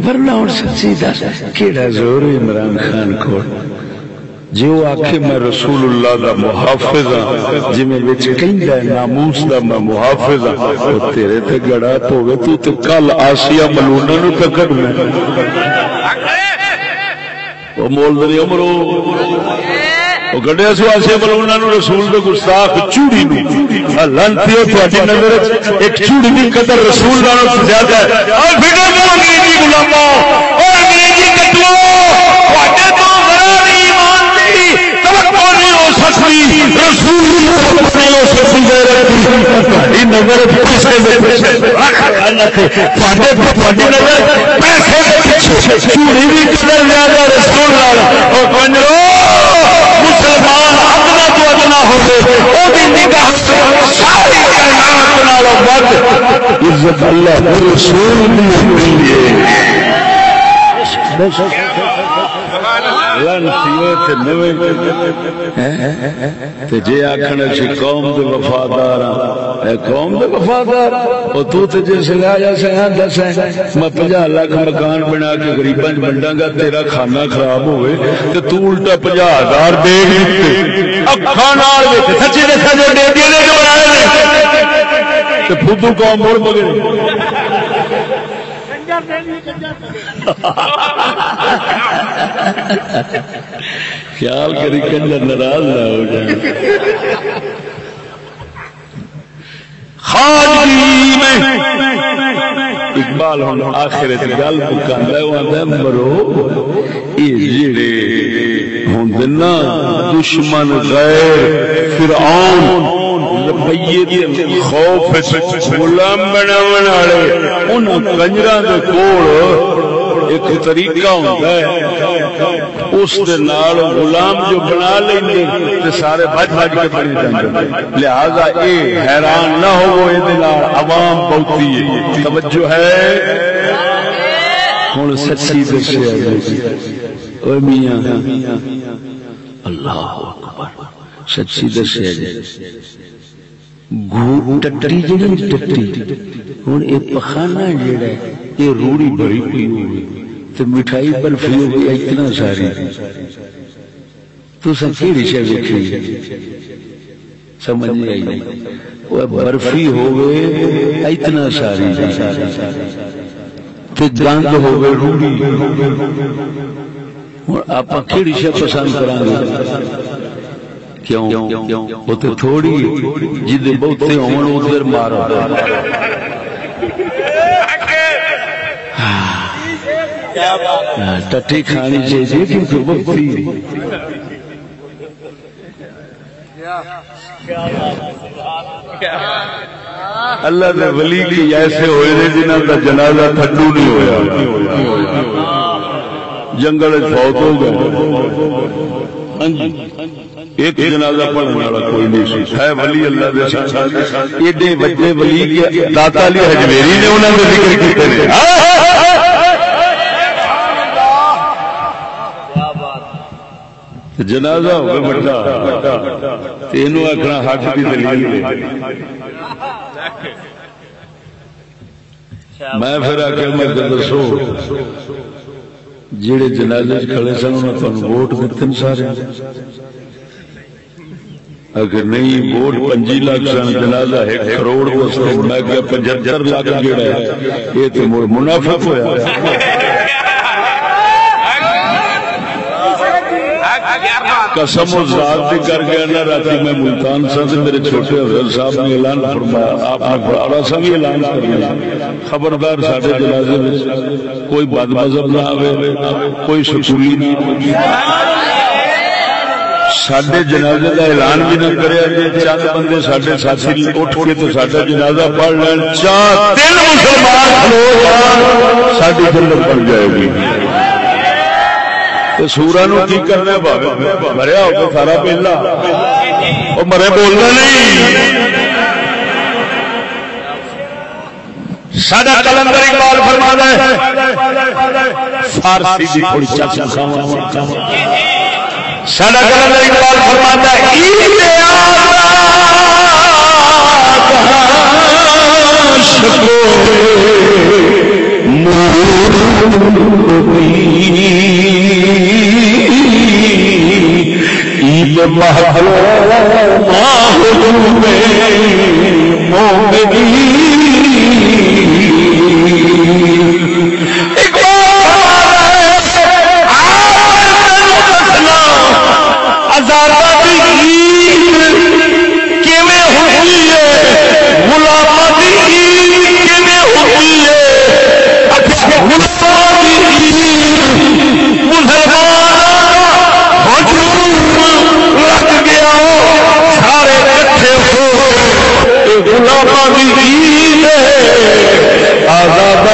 ورنہ ہوں سچی دس کیڑا زور عمران خان کو۔ جی وہ آخے میں رسول اللہ دا محافظ ہاں جی میں بچ کہندا ہے، ناموس دا میں محافظ ہاں او تیرے تے گڑا پوے تو تے کل آسیہ ملونا نو پکڑ میں۔ او مول دی عمرو او گڈیا سو آسیہ ملونا رسول دے گستاخ چوڑی نو لانتی تہاڈی نظر ایک چوڑی دی قدر رسول زیادہ ہے۔ انگریزی غلامو۔ انگریزی تہاڈے تو ایمان دی توقع نہیں ہو سکتی۔ رسول نہیں ہو سکتی۔ تہاڈی نظر پیسے دے تہاڈے تہاڈی نظر پیسے دے پیچھے چوڑی دی قدر زیادہ رسول والا کنجرو ہوتے وہ بھی نگاہ سے ساری کائنات نالوں ود عزت اللہ رسول دی ہوئی ہے جی آخر قوم دے وفادار قوم دے وفادار وہ تو تے جس سیا دس میں پنجا لاکھ مکان بنا کے غریباں ونڈا گا، تیرا کھانا خراب ہوئے، تے تو الٹا پنجا ہزار دے دیتے۔ اکھاں نال ویکھ سچی دسا جو دے دیے نے جو بنائے نے۔ تے فدو قوم مڑ مگے خیال کری کنجر ناراض نہ ہو جائے۔ میں اقبال ہوں، آخر گل وہ ہے، مرو یہ جڑے ہوندے نا دشمن غیر فرعون خوف، غلام بناون والے کنجراں دے کول ایک طریقہ ہوتا ہے۔ اس دے نال غلام جو بنا لیں تے سارے بج بج کے بڑی جاندے لہذا اے حیران نہ ہو اے دے نال عوام بہتی ہے۔ توجہ ہے۔ ہن سچی دسیا او میاں۔ اللہ اکبر۔ سچی دسیا جی گو ٹٹی جڑی ٹٹی۔ ہن اے پخانہ جڑا ہے۔ یہ روڑی بڑی پی ہوئی تو مٹھائی برفی ہو گئی اتنا ساری۔ تو سکیڑی شے دیکھی سمجھ نہیں آئی وہ برفی ہو گئے اتنا ساری۔ تو گند ہو گئے روڑی آپ کیڑی شے پسند کریں گے کیوں؟ وہ تو تھوڑی جدے بہتے ہون، ادھر مارو۔ ٹٹی کھانی چاہیے کیونکہ بکتی اللہ نے ولی کی ایسے ہوئے نے جنہوں کا جنازہ ٹھنڈو نہیں ہوا جنگل فوت ہو گئے۔ ایک جنازہ پڑھنے والا کوئی نہیں ہے ولی اللہ دے ساتھ۔ ایڈے بڑے ولی کے داتا علی حجویری نے انہوں نے ذکر کیتے ہیں جنازہ ہو بڑا تین آخنا حق کی دلیل میں پھر آ کے میں دسو جہے جنازے کھڑے سن انہوں تمہیں ووٹ دیتے سارے۔ اگر نہیں ووٹ پنجی لاکھ سن جنازہ ایک کروڑ میں کیا پچہتر لاکھ جڑا ہے یہ تو منافق ہوا قسم و ذات بھی کر گیا نا رات میں ملتان سا میرے چھوٹے حضرت صاحب نے اعلان فرمایا۔ آپ نے بڑا سا بھی اعلان کر دیا خبردار سارے جنازے میں کوئی بد مذہب نہ آئے کوئی سکولی نہ سڈے جنازے کا اعلان بھی نہ کرے چند بندے سڈے ساتھی اٹھ کے تو سڈا جنازہ پڑھ لین۔ چار تین مسلمان ساری جنت پڑ جائے گی۔ سورا نو کی کرنا مریا ہو سارا پہلا وہ مرے بولنا نہیں سڈا کلندر اقبال فرما ہے فارسی کی تھوڑی چاچا سڈا کلندر اقبال فرما ہے شکو یہ محلو ماہ مومنی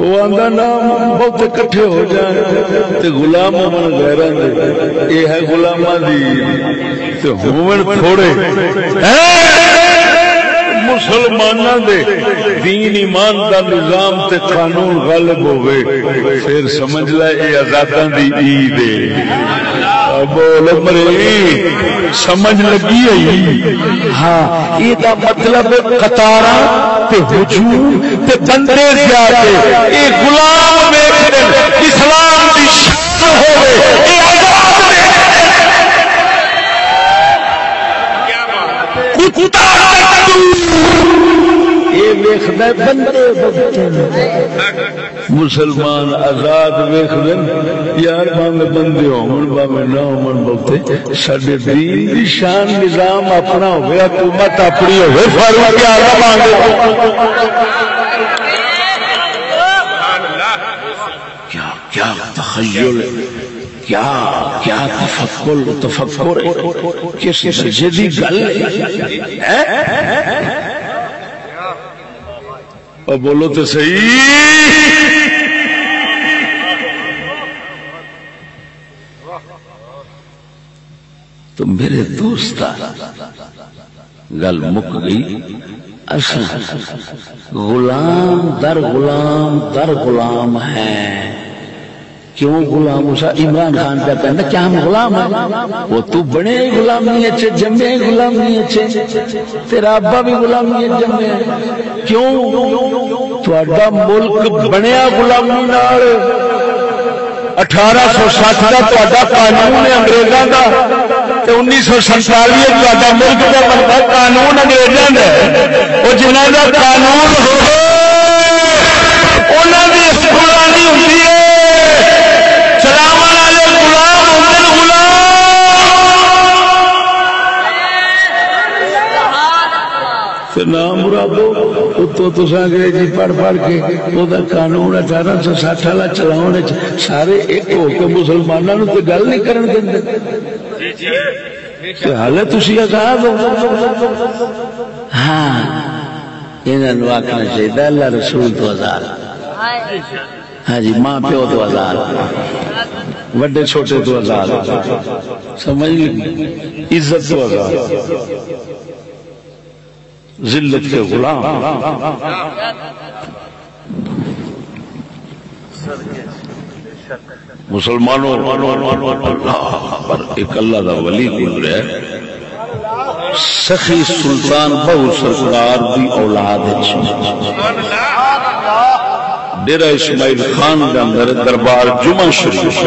وہ آندا نام بہت کٹھے ہو جائیں غلام من دے۔ یہ ہے غلاماں دی تھوڑے۔ ہاں! مسلمانوں دے دین ایمان دا نظام تے قانون غالب ہوئے پھر سمجھ لے یہ آزاداں دی عید ہے۔ بول مرے سمجھ لگی ہے ہاں یہ دا مطلب قطارا تے ہجوم تے بندے زیادہ۔ یہ غلام ویکھتے اسلام دی شان ہوے یہ آزاد ویکھتے کیا بات کتا ویخد بندے مسلمان آزاد ویخ یار باوے بندے ہون باوے نہ ہون بہتے سڈے دین دی شان نظام اپنا ہوئے، حکومت اپنی ہوئے، فاروق اعظم آگے کیا کیا تخیل، کیا کیا تفکر تفکر کس درجے دی گل ہے؟ اور بولو تو صحیح۔ تو میرے دوست گل مک گئی۔ اچھا، غلام در غلام در غلام ہے کیوں غلام اسا عمران خان کا کہنا کیا ہم غلام ہیں؟ وہ تو بنے غلامی اچھے جمے غلامی اچھے تیرا ابا بھی غلام غلامی جمے کیوں؟ تھوڑا ملک بنیا غلامی نال۔ اٹھارہ سو سات کا تا قانون ہے انگریزوں کا انیس سو سنتالی تا ملک کا بنتا قانون انگریزوں کا وہ جنہ کا قانون ہو انہوں کی حکمرانی ہوتی ہے۔ غلام نام مرادو اتو تو انگریزی پڑھ پڑھ کے وہ قانون اٹھارہ سو سٹھ والا چلاؤ سارے ایک ہو کے مسلمانوں تو گل نہیں کرن دیں حالے تھی آزاد ہو۔ ہاں انہوں آخنا چاہیے اللہ رسول تو آزاد ہاں جی ماں پیو تو آزاد وڈے چھوٹے تو آزاد سمجھ لگی؟ عزت تو آزاد ذلت کے غلام۔ مسلمانوں پر ایک اللہ کا ولی گزرا ہے؟ سخی سلطان بہو سرکار دی اولاد ڈیرا اسماعیل خان کے اندر دربار جمعہ شریف۔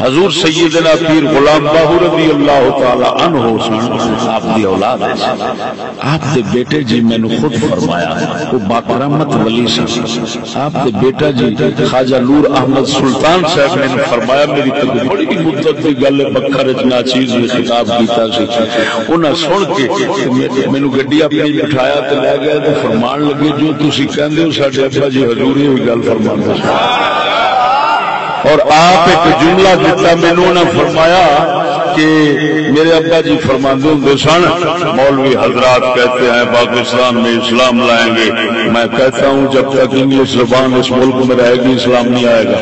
حضور سیدنا پیر غلام باہو رضی اللہ تعالی عنہ سن، آپ دی اولاد ہے۔ آپ دے بیٹے جی میں نے خود فرمایا، وہ باکرامت ولی سن۔ آپ دے بیٹا جی خواجہ نور احمد سلطان صاحب نے فرمایا، میری تک بڑی مدت کی گل بکر اتنا چیز نے خطاب کیتا سی۔ انہاں سن کے مینوں گڈی اپنی بٹھایا تے لے گیا تے فرمان لگے، جو تسی کہندے ہو، ساڈے ابا جی حضور ہی ہوئی گل فرماندا اور آپ ایک جملہ دیتا مینوں نے فرمایا کہ میرے ابا جی فرماندے ہوں سن، مولوی حضرات کہتے ہیں، پاکستان میں اسلام لائیں گے۔ میں کہتا ہوں، جب تک انگلش زبان اس ملک میں رہے گی، اسلام نہیں آئے گا۔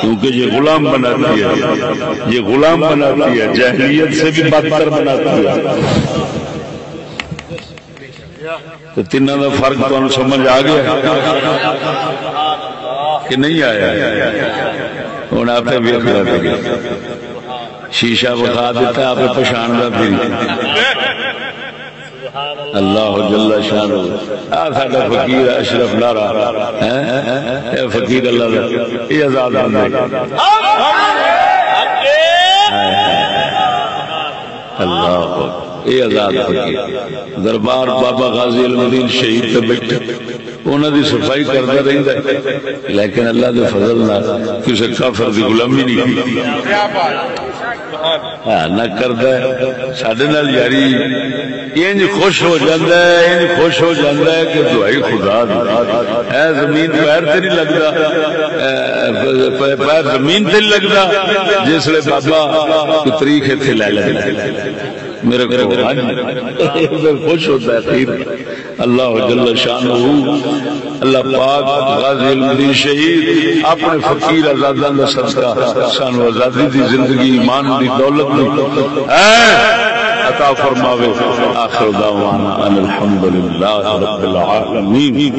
کیونکہ یہ غلام بناتی ہے۔ یہ غلام بناتی ہے، جہلیت سے بھی بدتر بناتی ہے۔ تو تین کا فرق تمہیں سمجھ آ گیا کہ نہیں آیا ہوں آپ ویخ شیشہ بخا دیتا آپ پچھان کا پھر اللہ جل شان ساڈا فقیر اشرف لارا فقیر اللہ یہ آزاد اللہ یہ آزاد فقیر دربار بابا غازی المدین شہید تے بیٹھے۔ انہوں دی صفائی کرتا رہتا ہے۔ لیکن اللہ دے فضل نہ کسی کافر دی غلامی نہیں کی۔ ہاں نہ کرتا ہے۔ سڈے نال یاری۔ انج خوش ہو جاتا ہے، انج خوش ہو جاتا ہے کہ دعائی خدا دی۔ اے زمین پیر تے نہیں لگتا پیر زمین تے نہیں لگتا جس لیے بابا کی تاریخ اتنے لے لے۔ میرے کو خوش ہوتا ہے خیر اللہ جل شان اللہ پاک غازی المدین شہید۔ اپنے فقیر آزادہ کا صدقہ۔ سانو آزادی دی زندگی ایمان دی دولت دی۔ عطا فرماوے۔ آخر دعوانا ان الحمدللہ رب العالمین۔